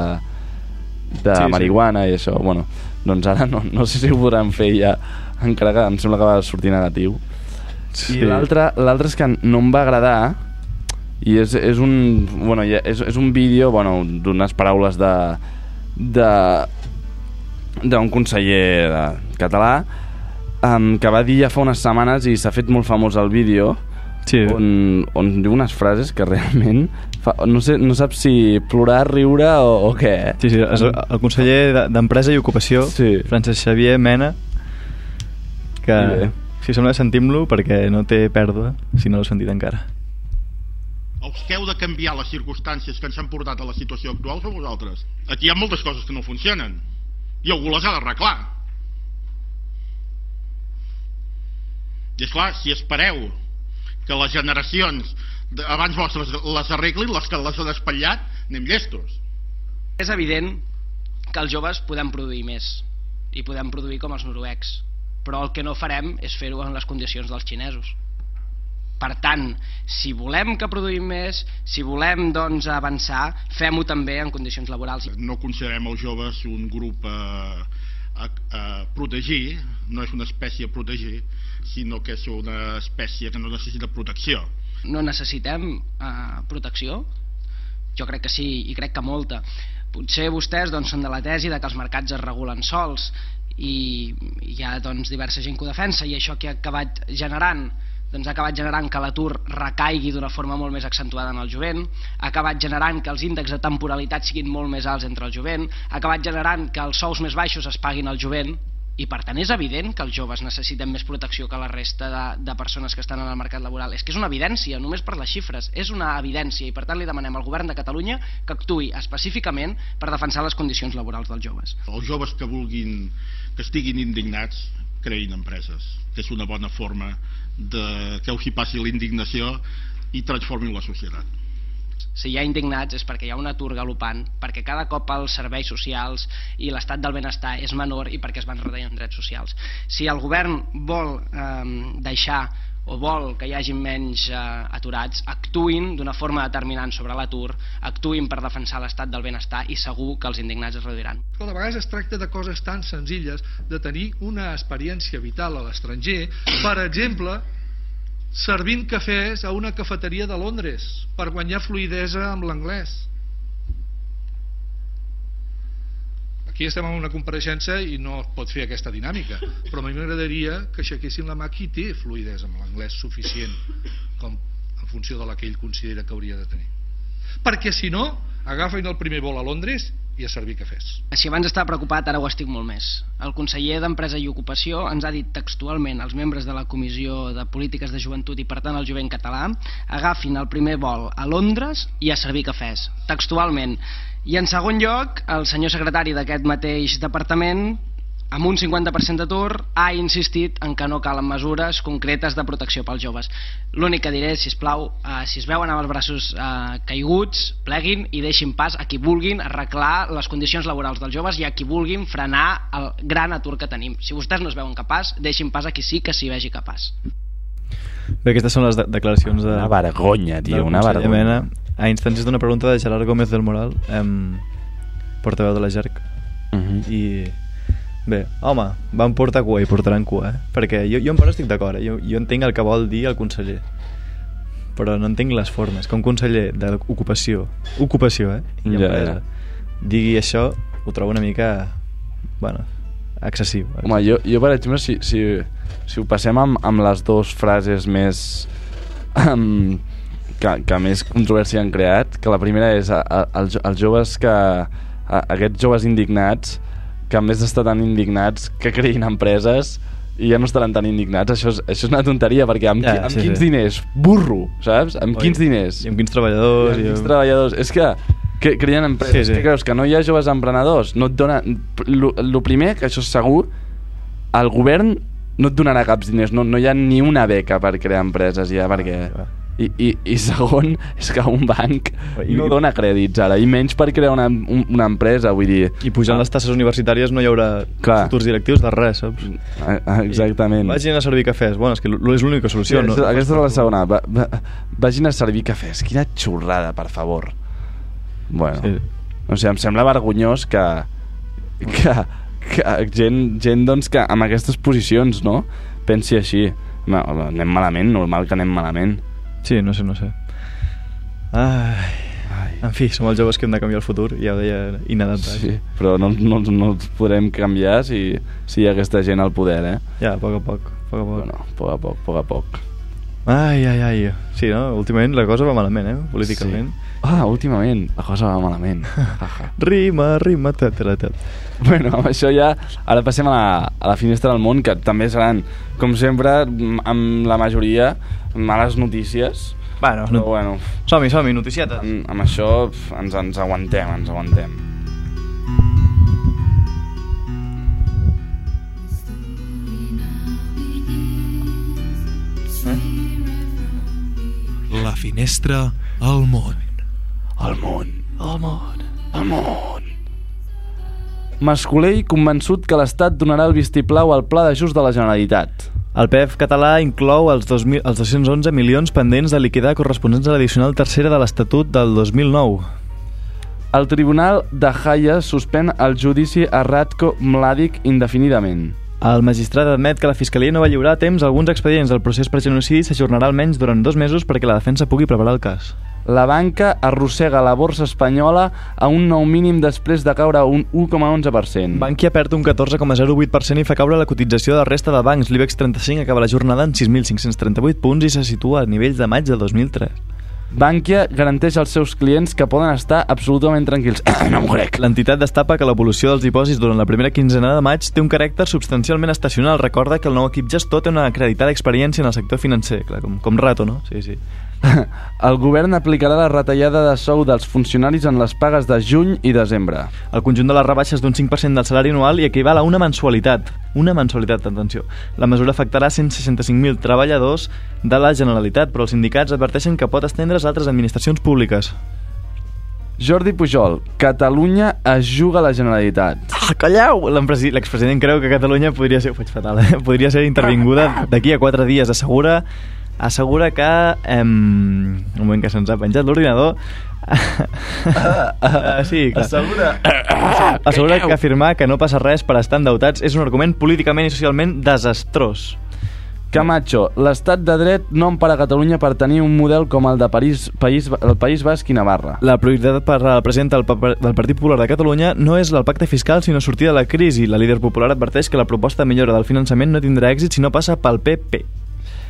[SPEAKER 3] de
[SPEAKER 1] Sí, sí.
[SPEAKER 3] marihuana i això, bueno, doncs ara no, no sé si ho podran fer ja, encara que em sembla que va sortir negatiu.
[SPEAKER 1] Sí.
[SPEAKER 3] I l'altre és que no em va agradar i és, és un bueno, és, és un vídeo bueno, d'unes paraules de de d'un conseller de, català um, que va dir ja fa unes setmanes i s'ha fet molt famós el vídeo
[SPEAKER 1] sí.
[SPEAKER 3] on, on diu unes frases que realment fa, no, sé, no saps si plorar, riure o, o què
[SPEAKER 1] Sí, sí, és el, el conseller de- d'Empresa i Ocupació,
[SPEAKER 3] sí.
[SPEAKER 1] Francesc Xavier Mena, que
[SPEAKER 3] bé.
[SPEAKER 1] si sembla sentim-lo perquè no té pèrdua, si no l'heu sentit encara.
[SPEAKER 16] Els que heu de canviar les circumstàncies que ens han portat a la situació actual sou vosaltres. Aquí hi ha moltes coses que no funcionen i algú les ha d'arreglar. I és clar, si espereu que les generacions abans vostres les arreglin, les que les han espatllat, anem llestos.
[SPEAKER 17] És evident que els joves podem produir més i podem produir com els noruecs, però el que no farem és fer-ho en les condicions dels xinesos. Per tant, si volem que produïm més, si volem doncs, avançar, fem-ho també en condicions laborals.
[SPEAKER 16] No considerem els joves un grup a, a, a protegir, no és una espècie a protegir, sinó que és una espècie que no necessita protecció.
[SPEAKER 17] No necessitem eh, protecció? Jo crec que sí, i crec que molta. Potser vostès doncs, són de la tesi de que els mercats es regulen sols i hi ha doncs, diversa gent que ho defensa i això que ha acabat generant doncs ha acabat generant que l'atur recaigui d'una forma molt més accentuada en el jovent, ha acabat generant que els índexs de temporalitat siguin molt més alts entre el jovent, ha acabat generant que els sous més baixos es paguin al jovent, i per tant és evident que els joves necessiten més protecció que la resta de, de persones que estan en el mercat laboral. És que és una evidència, només per les xifres, és una evidència i per tant li demanem al govern de Catalunya que actui específicament per defensar les condicions laborals dels joves.
[SPEAKER 16] Els joves que vulguin, que estiguin indignats, creïn empreses, que és una bona forma de que els hi passi la indignació i transformin la societat.
[SPEAKER 17] Si hi ha indignats és perquè hi ha un atur galopant, perquè cada cop els serveis socials i l'estat del benestar és menor i perquè es van retallant drets socials. Si el govern vol eh, deixar o vol que hi hagi menys eh, aturats, actuïn d'una forma determinant sobre l'atur, actuïn per defensar l'estat del benestar i segur que els indignats es reduiran.
[SPEAKER 18] Però de vegades es tracta de coses tan senzilles de tenir una experiència vital a l'estranger, per exemple, servint cafès a una cafeteria de Londres per guanyar fluidesa amb l'anglès. Aquí estem en una compareixença i no es pot fer aquesta dinàmica, però a mi m'agradaria que aixequessin la mà qui té fluidesa amb l'anglès suficient com en funció de la que ell considera que hauria de tenir. Perquè si no, agafen el primer vol a Londres i a servir cafès.
[SPEAKER 17] Si abans estava preocupat, ara ho estic molt més. El conseller d'Empresa i Ocupació ens ha dit textualment als membres de la Comissió de Polítiques de Joventut i per tant al jovent català agafin el primer vol a Londres i a servir cafès, textualment. I en segon lloc, el senyor secretari d'aquest mateix departament amb un 50% d'atur, ha insistit en que no calen mesures concretes de protecció pels joves. L'únic que diré, si plau, eh, si es veuen amb els braços eh, caiguts, pleguin i deixin pas a qui vulguin arreglar les condicions laborals dels joves i a qui vulguin frenar el gran atur que tenim. Si vostès no es veuen capaç, deixin pas a qui sí que s'hi vegi capaç.
[SPEAKER 1] Bé, aquestes són les de declaracions de...
[SPEAKER 3] Una vergonya, tio, una vergonya.
[SPEAKER 1] Mena, a instàncies d'una pregunta de Gerard Gómez del Moral, em, portaveu de la GERC.
[SPEAKER 3] Uh -huh.
[SPEAKER 1] I bé, home, van portar cua i portaran cua, eh? Perquè jo, jo en part estic d'acord, eh? jo, jo entenc el que vol dir el conseller però no entenc les formes un conseller d'ocupació ocupació, eh? I
[SPEAKER 3] Ja, ja.
[SPEAKER 1] digui això ho trobo una mica... Bueno, excessiu.
[SPEAKER 3] Home, jo, jo per exemple, si, si, si ho passem amb, amb les dues frases més... Um, que, que més controvèrsia han creat, que la primera és a, a, els, els joves que... A, aquests joves indignats que en vez d'estar tan indignats que creïn empreses i ja no estaran tan indignats això és, això és una tonteria perquè amb,
[SPEAKER 1] Ja,
[SPEAKER 3] ja, amb
[SPEAKER 1] sí,
[SPEAKER 3] quins
[SPEAKER 1] sí.
[SPEAKER 3] diners? Burro, saps? Amb
[SPEAKER 1] Oi,
[SPEAKER 3] quins diners?
[SPEAKER 1] I amb quins treballadors.
[SPEAKER 3] I amb
[SPEAKER 1] i
[SPEAKER 3] quins
[SPEAKER 1] amb-
[SPEAKER 3] treballadors? És que, que creen empreses.
[SPEAKER 1] Sí, sí.
[SPEAKER 3] Què creus? Que no hi ha joves emprenedors? No et dona... Lo, lo primer, que això és segur, el govern no et donarà caps diners. No, no hi ha ni una beca per crear empreses ja, perquè... I, i, I segon, (laughs) és que un banc no dona crèdits ara, i menys per crear una, un, una empresa, vull dir...
[SPEAKER 1] I pujant les tasses universitàries no hi haurà
[SPEAKER 3] Clar.
[SPEAKER 1] futurs directius de res, saps?
[SPEAKER 3] Ah, ah, Exactament.
[SPEAKER 1] I vagin a servir cafès. Bueno, és que és l'única solució.
[SPEAKER 3] Sí,
[SPEAKER 1] no?
[SPEAKER 3] aquesta, aquesta és la segona. Va, va, vagin a servir cafès. Quina xurrada, per favor. Bueno, sí. no sé, em sembla vergonyós que, que, que gent, gent doncs, que amb aquestes posicions, no?, pensi així. No, anem malament, normal que anem malament.
[SPEAKER 1] Sí, no sé, no sé. Ai. En fi, som els joves que hem de canviar el futur, ja ho deia inadaptats.
[SPEAKER 3] Sí, però no, no, no els podrem canviar si, si hi ha aquesta gent al poder, eh?
[SPEAKER 1] Ja, a poc a poc, a poc a poc.
[SPEAKER 3] Bueno, a poc a poc, a poc a poc.
[SPEAKER 1] Ai, ai, ai. Sí, no? Últimament la cosa va malament, eh? Políticament.
[SPEAKER 3] Sí. Ah, últimament, la cosa va malament. (laughs)
[SPEAKER 1] Rima, rima, tat, tat.
[SPEAKER 3] Bueno, amb això ja... Ara passem a la, a la finestra del món, que també seran, com sempre, amb la majoria, males notícies.
[SPEAKER 1] Bueno,
[SPEAKER 3] Però, bueno
[SPEAKER 1] som-hi, som-hi, noticieta.
[SPEAKER 3] amb, amb això ens, ens aguantem, ens aguantem.
[SPEAKER 2] La finestra al món.
[SPEAKER 3] Al món.
[SPEAKER 1] Al món.
[SPEAKER 3] Al món. Mascolell convençut que l'Estat donarà el vistiplau al pla d'ajust de la Generalitat.
[SPEAKER 1] El PEF català inclou els, 2000, els 211 milions pendents de liquidar corresponents a l'addicional tercera de l'Estatut del 2009.
[SPEAKER 3] El Tribunal de Haia suspèn el judici a Ratko Mladic indefinidament.
[SPEAKER 1] El magistrat admet que la Fiscalia no va lliurar a temps alguns expedients del procés per genocidi s'ajornarà almenys durant dos mesos perquè la defensa pugui preparar el cas.
[SPEAKER 3] La banca arrossega la borsa espanyola a un nou mínim després de caure un 1,11%.
[SPEAKER 1] Bankia perd un 14,08% i fa caure la cotització de la resta de bancs. L'IBEX 35 acaba la jornada en 6.538 punts i se situa a nivells de maig de 2003.
[SPEAKER 3] Bankia garanteix als seus clients que poden estar absolutament tranquils. (coughs) no m'ho crec.
[SPEAKER 1] L'entitat destapa que l'evolució dels dipòsits durant la primera quinzena de maig té un caràcter substancialment estacional. Recorda que el nou equip gestor té una acreditada experiència en el sector financer, clar, com, com rato, no? Sí, sí.
[SPEAKER 3] El govern aplicarà la retallada de sou dels funcionaris en les pagues de juny i desembre.
[SPEAKER 1] El conjunt de les rebaixes d'un 5% del salari anual i equival a una mensualitat. Una mensualitat, atenció. La mesura afectarà 165.000 treballadors de la Generalitat, però els sindicats adverteixen que pot estendre's a altres administracions públiques.
[SPEAKER 3] Jordi Pujol, Catalunya es juga a la Generalitat.
[SPEAKER 1] Ah, calleu! L'expresident creu que Catalunya podria ser... Ho faig fatal, eh? Podria ser intervinguda d'aquí a quatre dies. Assegura, assegura que... Em... Un moment que se'ns ha penjat l'ordinador... uh, (laughs) sí, clar.
[SPEAKER 3] Assegura.
[SPEAKER 1] Assegura que afirmar que no passa res per estar endeutats és un argument políticament i socialment desastrós.
[SPEAKER 3] Camacho, l'estat de dret no empara Catalunya per tenir un model com el de París, País, el País Basc i Navarra.
[SPEAKER 1] La prioritat per al president del, pa- del Partit Popular de Catalunya no és el pacte fiscal, sinó sortir de la crisi. La líder popular adverteix que la proposta de millora del finançament no tindrà èxit si no passa pel PP.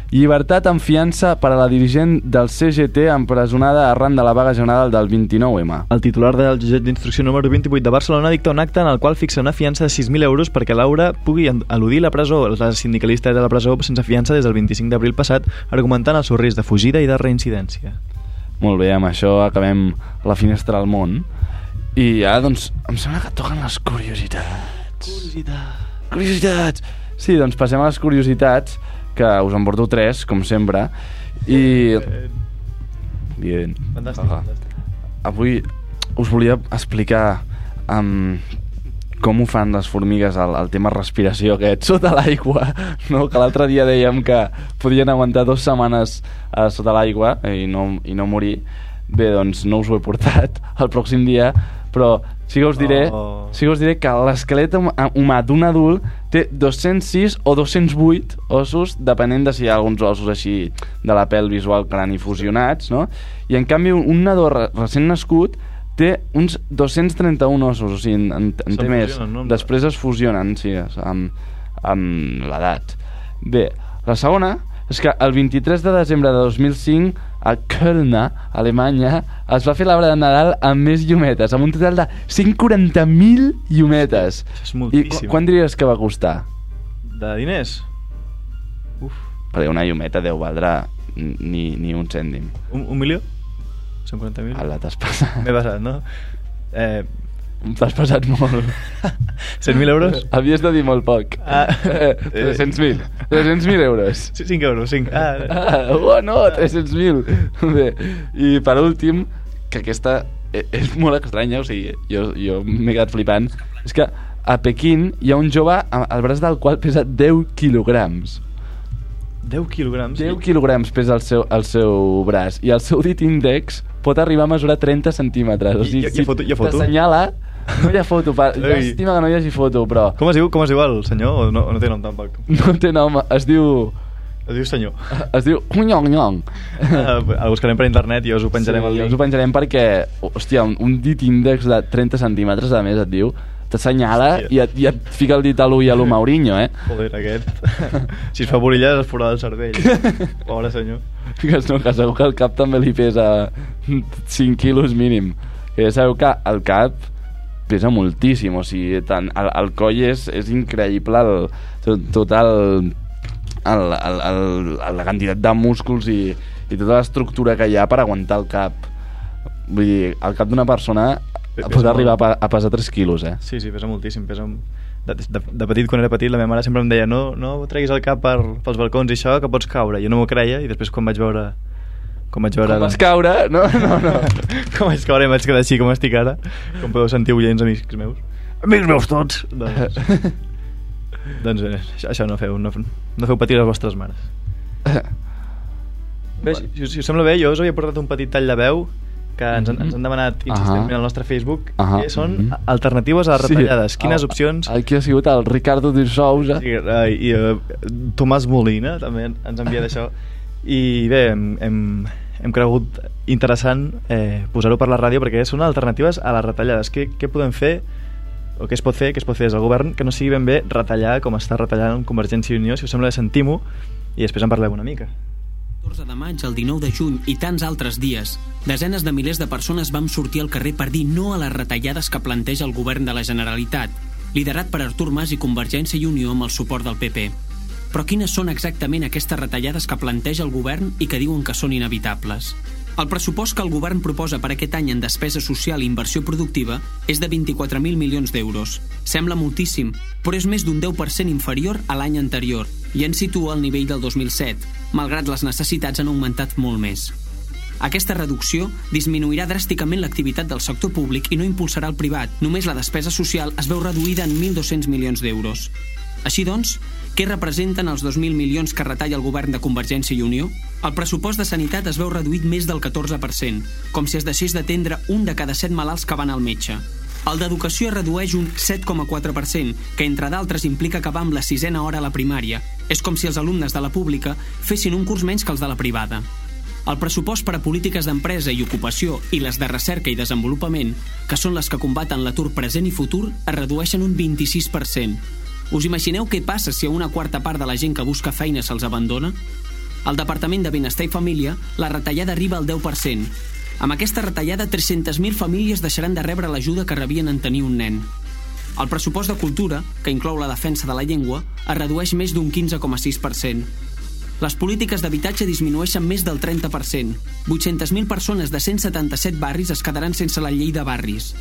[SPEAKER 3] Llibertat en fiança per a la dirigent del CGT empresonada arran de la vaga general del 29M.
[SPEAKER 1] El titular del jutjat d'instrucció número 28 de Barcelona dicta un acte en el qual fixa una fiança de 6.000 euros perquè Laura pugui eludir la presó. La sindicalista a la presó sense fiança des del 25 d'abril passat, argumentant el seu risc de fugida i de reincidència.
[SPEAKER 3] Molt bé, amb això acabem la finestra al món. I ara, doncs, em sembla que toquen les curiositats.
[SPEAKER 1] Curiositats.
[SPEAKER 3] Curiositats! Sí, doncs passem a les curiositats, que us en porto tres, com sempre. I... Bien.
[SPEAKER 1] Fantàstic,
[SPEAKER 3] Ah. Avui us volia explicar um, com ho fan les formigues el, el tema respiració aquest (laughs) sota l'aigua no? que l'altre dia dèiem que podien aguantar dues setmanes uh, sota l'aigua i, no, i no morir bé, doncs no us ho he portat (laughs) el pròxim dia però sí que us diré,
[SPEAKER 1] Oh.
[SPEAKER 3] sí que us diré que l'esquelet hum- humà d'un adult té 206 o 208 ossos, depenent de si hi ha alguns ossos així de la pelvis o el crani fusionats, no? I en canvi un nadó re recent nascut té uns 231 ossos, o sigui, en, en, en té més.
[SPEAKER 1] no?
[SPEAKER 3] Després es fusionen, sí, amb, amb l'edat. Bé, la segona és que el 23 de desembre de 2005 a Köln, Alemanya, es va fer l'arbre de Nadal amb més llumetes, amb un total de 140.000 llumetes.
[SPEAKER 1] és
[SPEAKER 3] I
[SPEAKER 1] moltíssim.
[SPEAKER 3] qu quan diries que va costar?
[SPEAKER 1] De diners?
[SPEAKER 3] Perquè una llumeta deu valdrà ni, ni un cèntim.
[SPEAKER 1] Un, un milió? 140.000?
[SPEAKER 3] Ala, t'has passat.
[SPEAKER 1] M'he passat, no? Eh,
[SPEAKER 3] T'has passat molt. (laughs)
[SPEAKER 1] 100.000 euros?
[SPEAKER 3] Havies de dir molt poc.
[SPEAKER 1] Ah.
[SPEAKER 3] Eh, 300.000. 300.000 euros.
[SPEAKER 1] Sí, 5 euros, 5. Ah,
[SPEAKER 3] Ah, oh, no, 300.000. Bé, i per últim, que aquesta e- és molt estranya, o sigui, jo, jo m'he quedat flipant, és que a Pequín hi ha un jove al braç del qual pesa 10 quilograms.
[SPEAKER 1] 10 quilograms?
[SPEAKER 3] 10 quilograms pesa el seu, el seu braç i el seu dit índex pot arribar a mesurar 30 centímetres. O
[SPEAKER 1] I-
[SPEAKER 3] sigui,
[SPEAKER 1] hi ha- hi ha foto- ha foto?
[SPEAKER 3] t'assenyala, no hi ha foto, pa, llàstima que no hi hagi foto, però
[SPEAKER 1] Com es diu, com es diu el senyor? O no, no té nom tampoc?
[SPEAKER 3] no té nom, es diu...
[SPEAKER 1] Es diu senyor.
[SPEAKER 3] Es diu Hunyong Nyong.
[SPEAKER 1] Ah, el buscarem per internet i us ho penjarem
[SPEAKER 3] sí,
[SPEAKER 1] al
[SPEAKER 3] us
[SPEAKER 1] link.
[SPEAKER 3] ho penjarem perquè, hòstia, un, un dit índex de 30 centímetres, a més, et diu, t'assenyala i, et, i et fica el dit a l'ull a lo Maurinho, eh?
[SPEAKER 1] Joder, aquest. si es fa borilles es forarà el cervell. (laughs) Pobre senyor.
[SPEAKER 3] Que no, que segur que el cap també li pesa 5 quilos mínim. Que ja sabeu que el cap pesa moltíssim, o sigui, tant, el, el coll és, és increïble el, tot, tot el, el, el, el, la quantitat de músculs i, i tota l'estructura que hi ha per aguantar el cap. Vull dir, el cap d'una persona
[SPEAKER 1] Pesa
[SPEAKER 3] pot arribar a, a pesar 3 quilos, eh?
[SPEAKER 1] Sí, sí, pesa moltíssim. Pesa... De, de, de petit, quan era petit, la meva mare sempre em deia no, no treguis el cap per, pels balcons i això, que pots caure. Jo no m'ho creia i després quan vaig veure... Quan vaig veure...
[SPEAKER 3] Com vas caure? No, no, no. (laughs)
[SPEAKER 1] com vaig caure i vaig quedar així com estic ara. Com podeu sentir oients amics meus. Amics meus tots! Doncs, (laughs) doncs bé, això, això no feu, no, no feu patir les vostres mares. (laughs) Bé, si, si, us sembla bé, jo us havia portat un petit tall de veu que ens, han- ens han demanat insistentment
[SPEAKER 3] Ahà.
[SPEAKER 1] al nostre Facebook,
[SPEAKER 3] Ahà.
[SPEAKER 1] que són
[SPEAKER 3] Mhm.
[SPEAKER 1] alternatives a les retallades. Quines
[SPEAKER 3] el,
[SPEAKER 1] opcions...
[SPEAKER 3] El que ha sigut el Ricardo de Sousa.
[SPEAKER 1] Sí, eh, i uh, Tomàs Molina també ens ha enviat això i bé, hem, hem, hem cregut interessant eh, posar-ho per la ràdio perquè són alternatives a les retallades què, què podem fer o què es pot fer, què es pot fer des del govern que no sigui ben bé retallar com està retallant Convergència i Unió si us sembla sentim-ho i després en parlem una mica
[SPEAKER 19] 14 de maig, el 19 de juny i tants altres dies, desenes de milers de persones vam sortir al carrer per dir no a les retallades que planteja el govern de la Generalitat, liderat per Artur Mas i Convergència i Unió amb el suport del PP. Però quines són exactament aquestes retallades que planteja el govern i que diuen que són inevitables? El pressupost que el govern proposa per aquest any en despesa social i inversió productiva és de 24.000 milions d'euros. Sembla moltíssim, però és més d'un 10% inferior a l'any anterior i ens situa al nivell del 2007, malgrat les necessitats han augmentat molt més. Aquesta reducció disminuirà dràsticament l'activitat del sector públic i no impulsarà el privat. Només la despesa social es veu reduïda en 1.200 milions d'euros. Així doncs, què representen els 2.000 milions que retalla el govern de Convergència i Unió? El pressupost de sanitat es veu reduït més del 14%, com si es deixés d'atendre un de cada set malalts que van al metge. El d'educació es redueix un 7,4%, que entre d'altres implica acabar amb la sisena hora a la primària. És com si els alumnes de la pública fessin un curs menys que els de la privada. El pressupost per a polítiques d'empresa i ocupació i les de recerca i desenvolupament, que són les que combaten l'atur present i futur, es redueixen un 26%. Us imagineu què passa si a una quarta part de la gent que busca feina se'ls abandona? Al Departament de Benestar i Família, la retallada arriba al 10%. Amb aquesta retallada, 300.000 famílies deixaran de rebre l'ajuda que rebien en tenir un nen. El pressupost de cultura, que inclou la defensa de la llengua, es redueix més d'un 15,6%. Les polítiques d'habitatge disminueixen més del 30%. 800.000 persones de 177 barris es quedaran sense la llei de barris.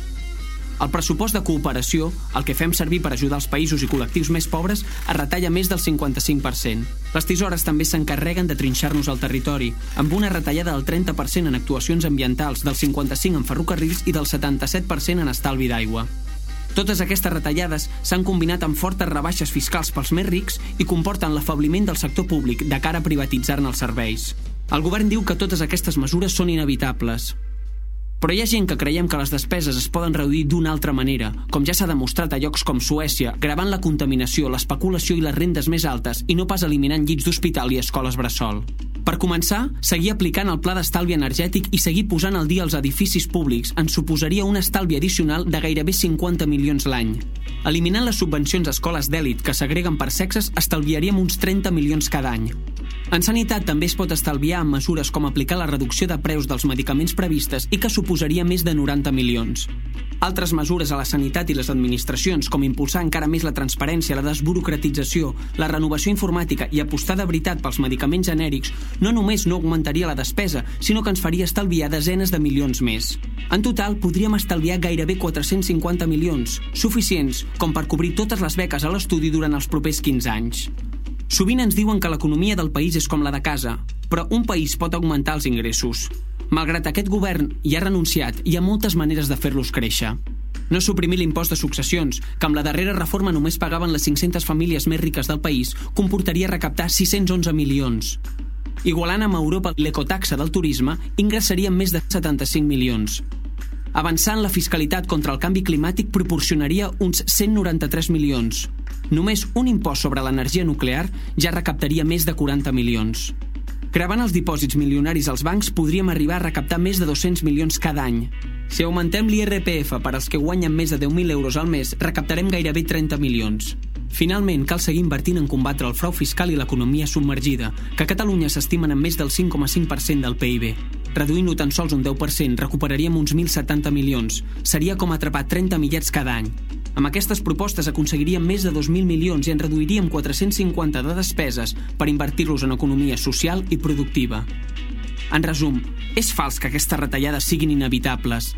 [SPEAKER 19] El pressupost de cooperació, el que fem servir per ajudar els països i col·lectius més pobres, es retalla més del 55%. Les tisores també s'encarreguen de trinxar-nos al territori, amb una retallada del 30% en actuacions ambientals, del 55% en ferrocarrils i del 77% en estalvi d'aigua. Totes aquestes retallades s'han combinat amb fortes rebaixes fiscals pels més rics i comporten l'afabliment del sector públic de cara a privatitzar-ne els serveis. El govern diu que totes aquestes mesures són inevitables. Però hi ha gent que creiem que les despeses es poden reduir d'una altra manera, com ja s'ha demostrat a llocs com Suècia, gravant la contaminació, l'especulació i les rendes més altes i no pas eliminant llits d'hospital i escoles bressol. Per començar, seguir aplicant el pla d'estalvi energètic i seguir posant al dia els edificis públics ens suposaria un estalvi addicional de gairebé 50 milions l'any. Eliminant les subvencions a escoles d'èlit que segreguen per sexes, estalviaríem uns 30 milions cada any. En sanitat també es pot estalviar amb mesures com aplicar la reducció de preus dels medicaments previstes i que suposaria més de 90 milions. Altres mesures a la sanitat i les administracions, com impulsar encara més la transparència, la desburocratització, la renovació informàtica i apostar de veritat pels medicaments genèrics, no només no augmentaria la despesa, sinó que ens faria estalviar desenes de milions més. En total, podríem estalviar gairebé 450 milions, suficients com per cobrir totes les beques a l'estudi durant els propers 15 anys. Sovint ens diuen que l'economia del país és com la de casa, però un país pot augmentar els ingressos. Malgrat aquest govern hi ha renunciat, hi ha moltes maneres de fer-los créixer. No suprimir l'impost de successions, que amb la darrera reforma només pagaven les 500 famílies més riques del país, comportaria recaptar 611 milions. Igualant amb Europa l'ecotaxa del turisme, ingressaríem més de 75 milions. Avançant la fiscalitat contra el canvi climàtic proporcionaria uns 193 milions. Només un impost sobre l'energia nuclear ja recaptaria més de 40 milions. Gravant els dipòsits milionaris als bancs podríem arribar a recaptar més de 200 milions cada any. Si augmentem l'IRPF per als que guanyen més de 10.000 euros al mes, recaptarem gairebé 30 milions. Finalment, cal seguir invertint en combatre el frau fiscal i l'economia submergida, que a Catalunya s'estimen en més del 5,5% del PIB. Reduint-ho tan sols un 10%, recuperaríem uns 1.070 milions. Seria com atrapar 30 mitjets cada any. Amb aquestes propostes aconseguiríem més de 2.000 milions i en reduiríem 450 de despeses per invertir-los en economia social i productiva. En resum, és fals que aquestes retallades siguin inevitables.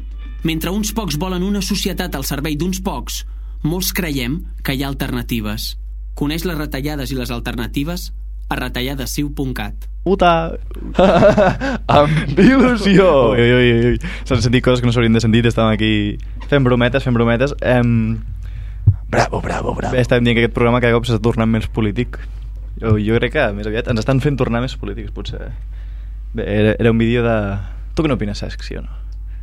[SPEAKER 19] Mentre uns pocs volen una societat al servei d'uns pocs, molts creiem que hi ha alternatives. Coneix les retallades i les alternatives a retalladasiu.cat.
[SPEAKER 1] Puta! (laughs)
[SPEAKER 3] Amb il·lusió!
[SPEAKER 1] Ui, ui, ui. S'han sentit coses que no s'haurien de sentir, estàvem aquí fent brometes, fent brometes. Em...
[SPEAKER 3] Bravo, bravo, bravo.
[SPEAKER 1] Bé, estàvem dient que aquest programa cada cop s'està tornant més polític. Jo, jo crec que més aviat ens estan fent tornar més polítics, potser. Bé, era, era un vídeo de... Tu què n'opines, Cesc, sí o no?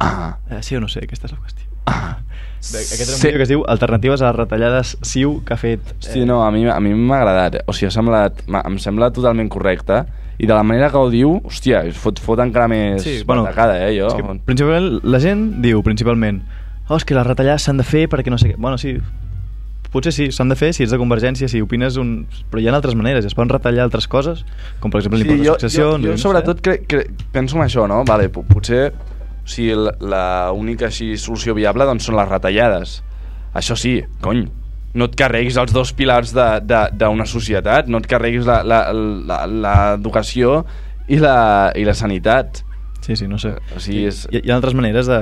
[SPEAKER 3] Ah.
[SPEAKER 1] Eh, sí o no sé, aquesta és la qüestió.
[SPEAKER 3] Ah.
[SPEAKER 1] Bé, aquest era un
[SPEAKER 3] Sí.
[SPEAKER 1] vídeo que es diu Alternatives a les retallades SIU que ha fet... eh,
[SPEAKER 3] Sí, no, a mi, a mi m'ha agradat. O sigui, ha semblat, em sembla totalment correcte. I de la manera que ho diu, hòstia, fot, fot encara més
[SPEAKER 1] Sí, bueno,
[SPEAKER 3] batacada, eh, jo.
[SPEAKER 1] És que, principalment, la gent diu, principalment, oh, és que les retallades s'han de fer perquè no sé què... Bueno, sí, potser sí, s'han de fer si ets de Convergència, si opines un... Però hi ha altres maneres, es poden retallar altres coses, com per exemple l'impost de
[SPEAKER 3] jo,
[SPEAKER 1] successions...
[SPEAKER 3] jo,
[SPEAKER 1] no
[SPEAKER 3] jo
[SPEAKER 1] sé.
[SPEAKER 3] sobretot cre, cre, penso en això, no? Vale, po- potser o sigui, la- l'única solució viable doncs, són les retallades. Això sí, cony, no et carreguis els dos pilars de- de- d'una societat, no et carreguis l'educació la, la, l'educació i, la, i la sanitat.
[SPEAKER 1] Sí, sí, no sé.
[SPEAKER 3] O sigui, és...
[SPEAKER 1] Hi, hi ha altres maneres de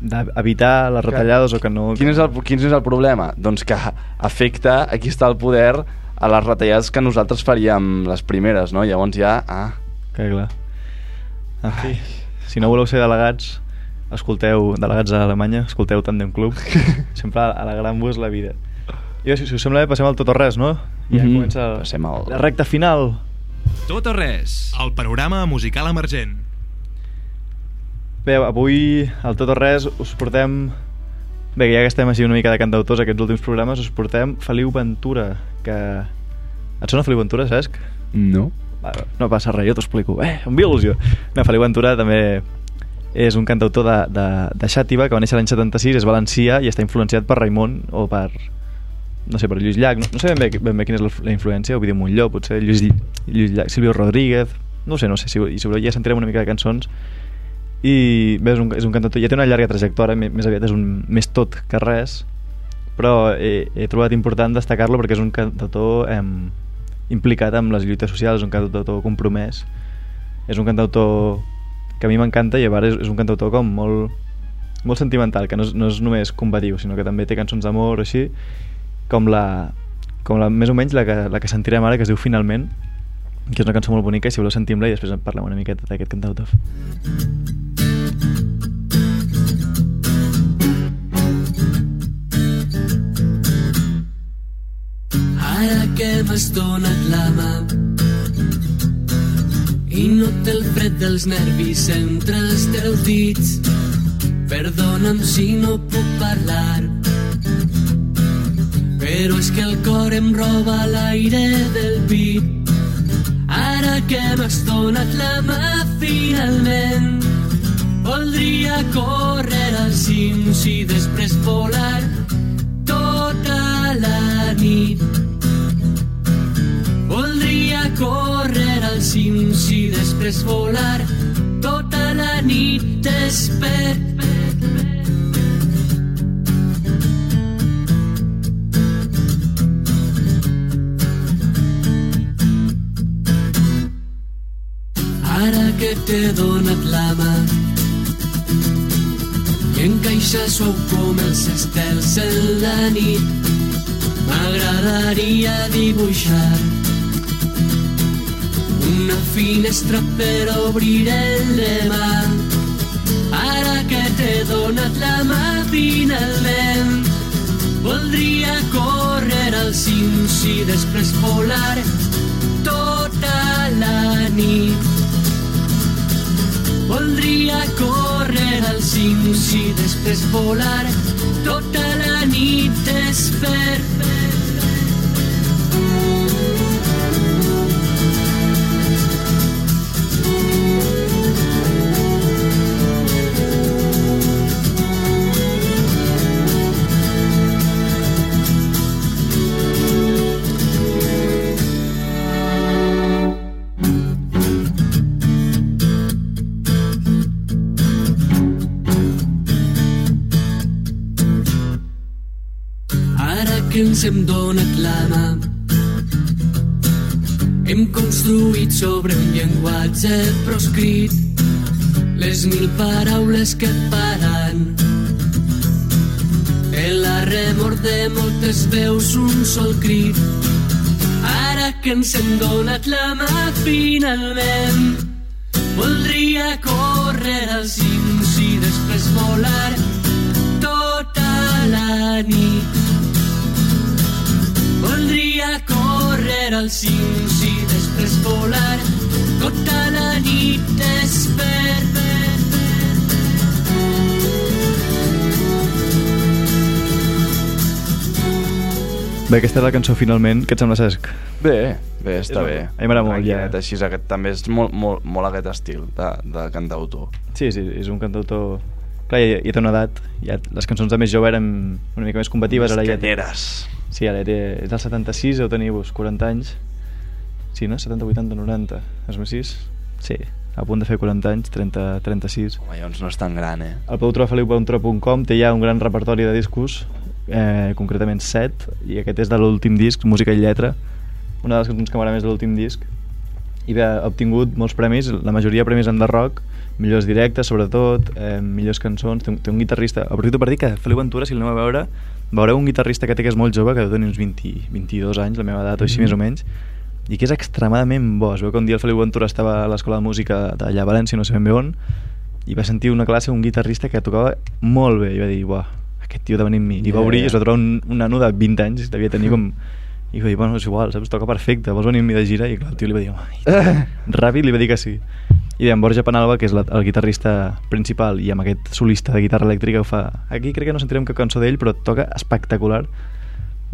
[SPEAKER 1] d'evitar les retallades o que no...
[SPEAKER 3] Quin és, el, quin és el problema? Doncs que afecta a qui està al poder a les retallades que nosaltres faríem les primeres, no? Llavors ja... Ah.
[SPEAKER 1] Que clar. En fi, si no voleu ser delegats, escolteu, delegats a Alemanya, escolteu Tandem Club. (laughs) Sempre alegrant-vos la vida. I si, si us sembla bé, passem al tot o res, no? Ja
[SPEAKER 3] Mhm.
[SPEAKER 1] comença
[SPEAKER 3] Passem al...
[SPEAKER 1] la recta final.
[SPEAKER 20] Tot o res, el panorama musical emergent.
[SPEAKER 1] Bé, avui, al tot o res, us portem... Bé, ja que estem així una mica de cantautors aquests últims programes, us portem Feliu Ventura, que... Et sona Feliu Ventura, Cesc?
[SPEAKER 3] No.
[SPEAKER 1] Va, no passa res, jo t'ho explico. Eh, amb il·lusió. No, Feliu Ventura també és un cantautor de, de, de Xàtiva que va néixer l'any 76, és valencià i està influenciat per Raimon o per no sé, per Lluís Llach, no, no sé ben bé, ben bé quina és la, la influència, Ovidi Montlló, potser Lluís, Lluís Llach, Silvio Rodríguez, no sé, no sé, si, i sobre ja sentirem una mica de cançons i bé, és un, és un cantautor, ja té una llarga trajectòria, més, aviat és un més tot que res, però he, he trobat important destacar-lo perquè és un cantautor eh, implicat amb les lluites socials, és un cantautor compromès, és un cantautor que a mi m'encanta i a és, és un cantautor com molt, molt sentimental, que no és, no és només combatiu, sinó que també té cançons d'amor així, com la, com la, més o menys la que, la que sentirem ara, que es diu Finalment, que és una cançó molt bonica i si voleu sentim-la i després en parlem una miqueta d'aquest cantautor.
[SPEAKER 4] M'has donat la mà i noto el fred dels nervis entre els teus dits. Perdona'm si no puc parlar, però és que el cor em roba l'aire del pit. Ara que m'has donat la mà finalment, voldria córrer als cims i després volar tota la nit. Córrer als cims i després volar tota la nit despert. Ara que t'he donat la mà i encaixa suau com els estels en la nit m'agradaria dibuixar una finestra per obrir el demà ara que t'he donat la mà finalment voldria córrer als cims i després volar tota la nit Voldria córrer als cims i després volar tota la nit despert. Ens hem donat la mà. Hem construït sobre un llenguatge proscrit les mil paraules que et paran en la remor de moltes veus un sol crit. Ara que ens hem donat la mà finalment voldria córrer als cims i després volar tota la nit córrer als cims i després volar tota la nit despert.
[SPEAKER 1] Bé, aquesta és la cançó finalment. Què et sembla, Cesc?
[SPEAKER 3] Bé, bé, està bé.
[SPEAKER 1] A mi m'agrada molt, ja.
[SPEAKER 3] Així, aquest, també és molt, molt, molt aquest estil de, de cantautor.
[SPEAKER 1] Sí, sí, és un cantautor... Clar, ja, ja té una edat, ja, les cançons de més jove eren una mica més combatives,
[SPEAKER 3] Més
[SPEAKER 1] ara ja té... Sí, ara té, és del 76, deu tenir vos 40 anys. Sí, no? 70, 80, 90, és més 6? Sí, a punt de fer 40 anys, 30, 36.
[SPEAKER 3] Home, llavors no és tan gran, eh?
[SPEAKER 1] El podeu trobar a feliu.com, té ja un gran repertori de discos, eh, concretament 7, i aquest és de l'últim disc, música i lletra, una de les cançons que m'agrada més de l'últim disc, i bé, ha obtingut molts premis, la majoria premis en de rock, millors directes sobretot, eh, millors cançons, té un, té un guitarrista, aprofito per dir que Feliu Ventura, si el aneu a veure, veureu un guitarrista que té que és molt jove, que deu tenir uns 20, 22 anys, la meva edat o així més o menys, i que és extremadament bo. Es veu que un dia el Feliu Ventura estava a l'escola de música d'allà a València, no sé ben bé on, i va sentir una classe un guitarrista que tocava molt bé, i va dir, uah, aquest tio de venir amb mi. I va obrir i
[SPEAKER 21] ja.
[SPEAKER 1] es va trobar un, un nano de 20 anys, devia tenir com... I va dir, bueno, és igual, saps, toca perfecte, vols venir amb mi de gira? I clar, el tio li va dir, home, (laughs) ràpid li va dir que sí. I en Borja Penalba, que és la, el guitarrista principal, i amb aquest solista de guitarra elèctrica ho fa... Aquí crec que no sentirem cap cançó d'ell, però toca espectacular.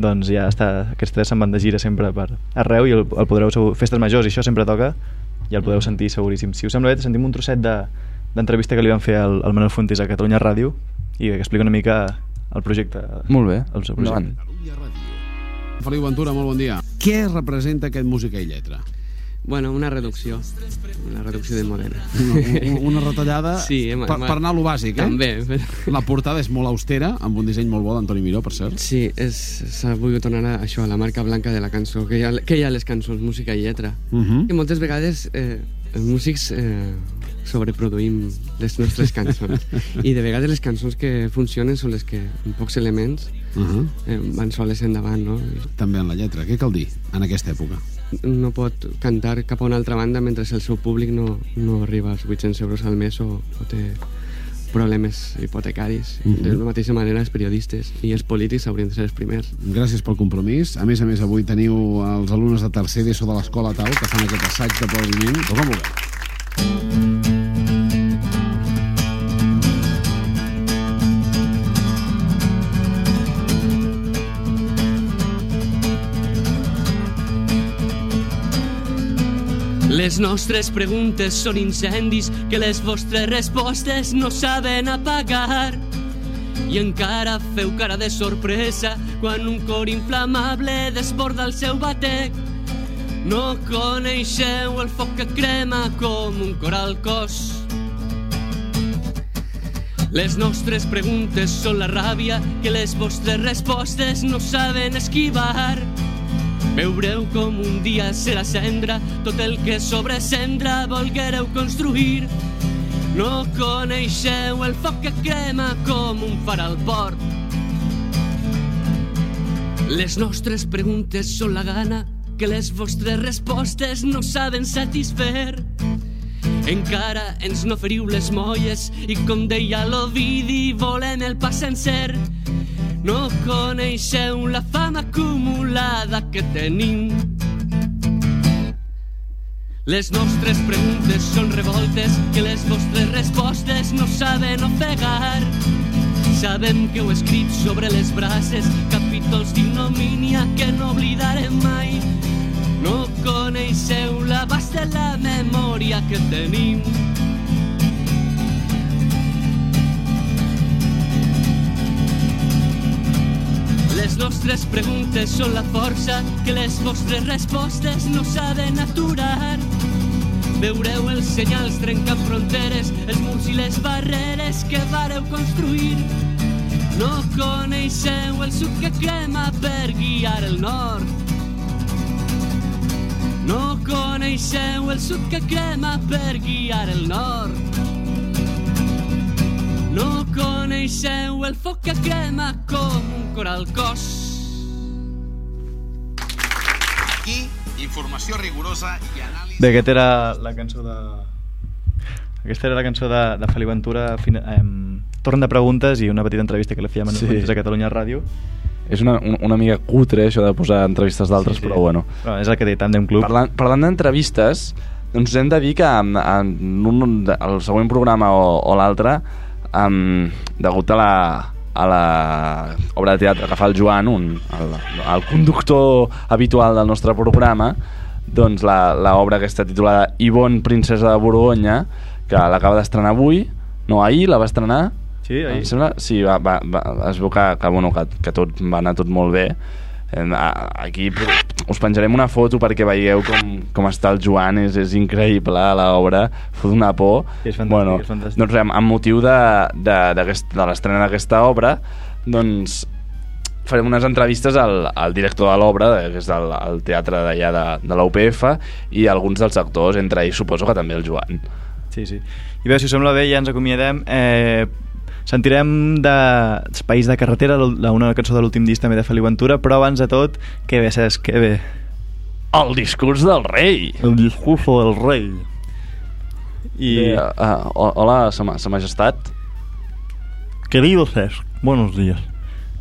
[SPEAKER 1] Doncs ja està, aquests tres se'n van de gira sempre per arreu i el, el podreu segur, festes majors i això sempre toca i el podeu sentir seguríssim. Si us sembla bé, sentim un trosset de d'entrevista que li van fer al, al Manuel Fuentes a Catalunya Ràdio i que explica una mica el projecte.
[SPEAKER 3] Molt bé,
[SPEAKER 1] el seu projecte.
[SPEAKER 21] Feliu Ventura, molt bon dia. Què representa aquest música i lletra?
[SPEAKER 22] Bueno, una reducció. Una reducció de model.
[SPEAKER 21] Una, una, retallada (laughs)
[SPEAKER 22] Sí, hem-
[SPEAKER 21] per, per anar a lo bàsic, eh?
[SPEAKER 22] També.
[SPEAKER 21] La portada és molt austera, amb un disseny molt bo d'Antoni Miró, per cert.
[SPEAKER 22] Sí, s'ha volgut tornar a això, a la marca blanca de la cançó, que hi ha, que hi ha les cançons, música i lletra.
[SPEAKER 21] Uh -huh.
[SPEAKER 22] I moltes vegades eh, els músics eh, sobreproduïm les nostres (laughs) cançons. I de vegades les cançons que funcionen són les que, amb pocs elements,
[SPEAKER 21] Uh -huh.
[SPEAKER 22] eh, van soles endavant, no?
[SPEAKER 21] També en la lletra. Què cal dir en aquesta època?
[SPEAKER 22] no pot cantar cap a una altra banda mentre el seu públic no, no arriba als 800 euros al mes o, o té problemes hipotecaris.
[SPEAKER 21] Mhm.
[SPEAKER 22] De la mateixa manera, els periodistes i els polítics haurien de ser els primers.
[SPEAKER 21] Gràcies pel compromís. A més a més, avui teniu els alumnes de tercer d'ESO de l'escola tal que fan aquest assaig d'aplaudiment. Com vulgueu.
[SPEAKER 4] Les nostres preguntes són incendis que les vostres respostes no saben apagar. I encara feu cara de sorpresa quan un cor inflamable desborda el seu batec. No coneixeu el foc que crema com un cor al cos. Les nostres preguntes són la ràbia que les vostres respostes no saben esquivar. Veureu com un dia serà cendra tot el que sobre cendra volguereu construir. No coneixeu el foc que crema com un far al port. Les nostres preguntes són la gana que les vostres respostes no saben satisfer. Encara ens n'oferiu les molles i com deia l'Ovidi volem el pa sencer. No coneixeu la fama acumulada que tenim. Les nostres preguntes són revoltes que les vostres respostes no saben ofegar. Sabem que heu escrit sobre les braces capítols d'ignomínia que no oblidarem mai. No coneixeu l'abast de la memòria que tenim. Les nostres preguntes són la força que les vostres respostes no saben aturar. Veureu els senyals trencant fronteres, els murs i les barreres que vareu construir. No coneixeu el suc que crema per guiar el nord. No coneixeu el suc que crema per guiar el nord. No coneixeu el foc que crema com un cor al cos.
[SPEAKER 23] Aquí, informació rigorosa i anàlisi...
[SPEAKER 1] Bé, aquesta era la cançó de... Aquesta era la cançó de, de Feli Ventura, fina, eh, torn de preguntes i una petita entrevista que li fèiem
[SPEAKER 3] sí.
[SPEAKER 1] a Catalunya Ràdio.
[SPEAKER 3] És una, una, una mica cutre això de posar entrevistes d'altres,
[SPEAKER 1] Sí, sí.
[SPEAKER 3] però bueno.
[SPEAKER 1] Però és el que té Tandem Club.
[SPEAKER 3] Parlant, parlant d'entrevistes, doncs hem de dir que en, en un, el següent programa o, o l'altre, um, degut a la, a la obra de teatre que fa el Joan, un, el, el conductor habitual del nostre programa, doncs la, la obra aquesta titulada Ivonne, princesa de Borgonya, que l'acaba d'estrenar avui, no, ahir la va estrenar,
[SPEAKER 1] Sí, ahir.
[SPEAKER 3] em sembla, sí, va, va, va, es veu que, que, bueno, que, que tot va anar tot molt bé. Aquí us penjarem una foto perquè veieu com, com està el Joan, és, és increïble l'obra, fot una por.
[SPEAKER 1] És fantàstic,
[SPEAKER 3] bueno,
[SPEAKER 1] és fantàstic.
[SPEAKER 3] doncs res, amb motiu de, de, d'aquest- de l'estrena d'aquesta obra, doncs farem unes entrevistes al, al director de l'obra, eh, que és el, el teatre d'allà de, de la UPF, i alguns dels actors, entre ells suposo que també el Joan.
[SPEAKER 1] Sí, sí. I bé, si us sembla bé, ja ens acomiadem. Eh, sentirem de País de Carretera, una cançó de l'últim disc també de Feli Ventura, però abans de tot, què bé, Cesc, què bé.
[SPEAKER 3] El discurs del rei.
[SPEAKER 1] El discurso del rei. I...
[SPEAKER 3] Bé, uh, hola, sa, ma- sa majestat.
[SPEAKER 1] Querido Cesc, buenos días.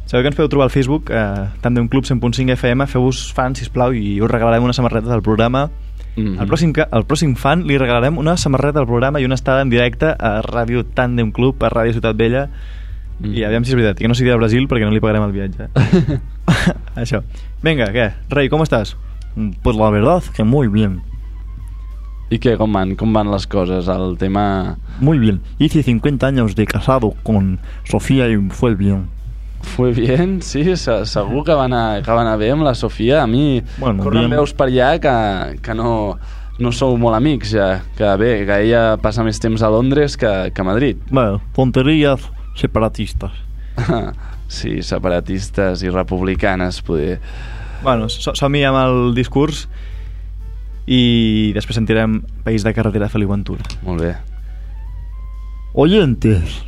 [SPEAKER 1] Sabeu que ens podeu trobar al Facebook, eh, Tandem Club 100.5 FM, feu-vos fans, sisplau, i us regalarem una samarreta del programa.
[SPEAKER 3] Mhm.
[SPEAKER 1] Al, pròxim, al pròxim fan li regalarem una samarreta del programa i una estada en directe a Ràdio Tandem Club, a Ràdio Ciutat Vella,
[SPEAKER 3] Mhm.
[SPEAKER 1] i aviam si és veritat, que no sigui de Brasil perquè no li pagarem el viatge. (laughs) Això. Venga, què? Rei, com estàs? Pues la verdad que muy bien.
[SPEAKER 3] I què, com van, com van les coses? El tema...
[SPEAKER 1] Muy bien. Hice 50 años de casado con Sofía y fue bien.
[SPEAKER 3] Fue bien, sí, se- segur que va anar, que va anar bé amb la Sofia. A mi
[SPEAKER 1] Bueno,
[SPEAKER 3] corren
[SPEAKER 1] bien.
[SPEAKER 3] veus per allà que, que no, no sou molt amics ja. Que bé, que ella passa més temps a Londres que, que a Madrid.
[SPEAKER 1] Bueno, tonterías separatistas. (laughs)
[SPEAKER 3] sí, separatistes i republicanes, poder...
[SPEAKER 1] Bueno, so- som-hi amb el discurs i després sentirem País de Carretera Feliu Ventura.
[SPEAKER 3] Molt bé.
[SPEAKER 1] Oyentes,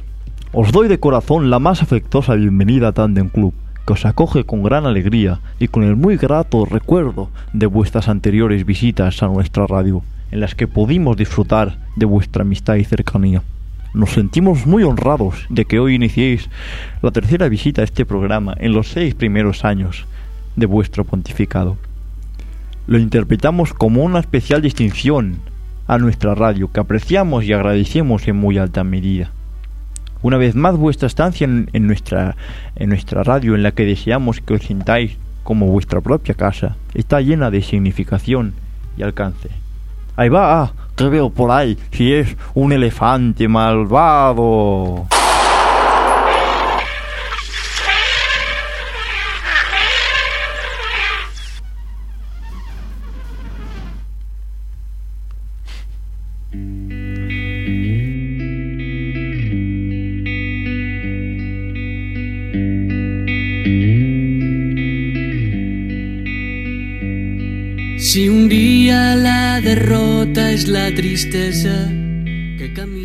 [SPEAKER 1] os doy de corazón la más afectuosa bienvenida a Tandem Club, que os acoge con gran alegría y con el muy grato recuerdo de vuestras anteriores visitas a nuestra radio, en las que pudimos disfrutar de vuestra amistad y cercanía. Nos sentimos muy honrados de que hoy iniciéis la tercera visita a este programa en los seis primeros años de vuestro pontificado. Lo interpretamos como una especial distinción a nuestra radio, que apreciamos y agradecemos en muy alta medida. Una vez más vuestra estancia en, nuestra, en nuestra radio, en la que deseamos que os sintáis como vuestra propia casa, está llena de significación y alcance. Ahí va, ah, que veo por ahí, si es un elefante malvado.
[SPEAKER 4] Día la derrota es la tristeza que camina.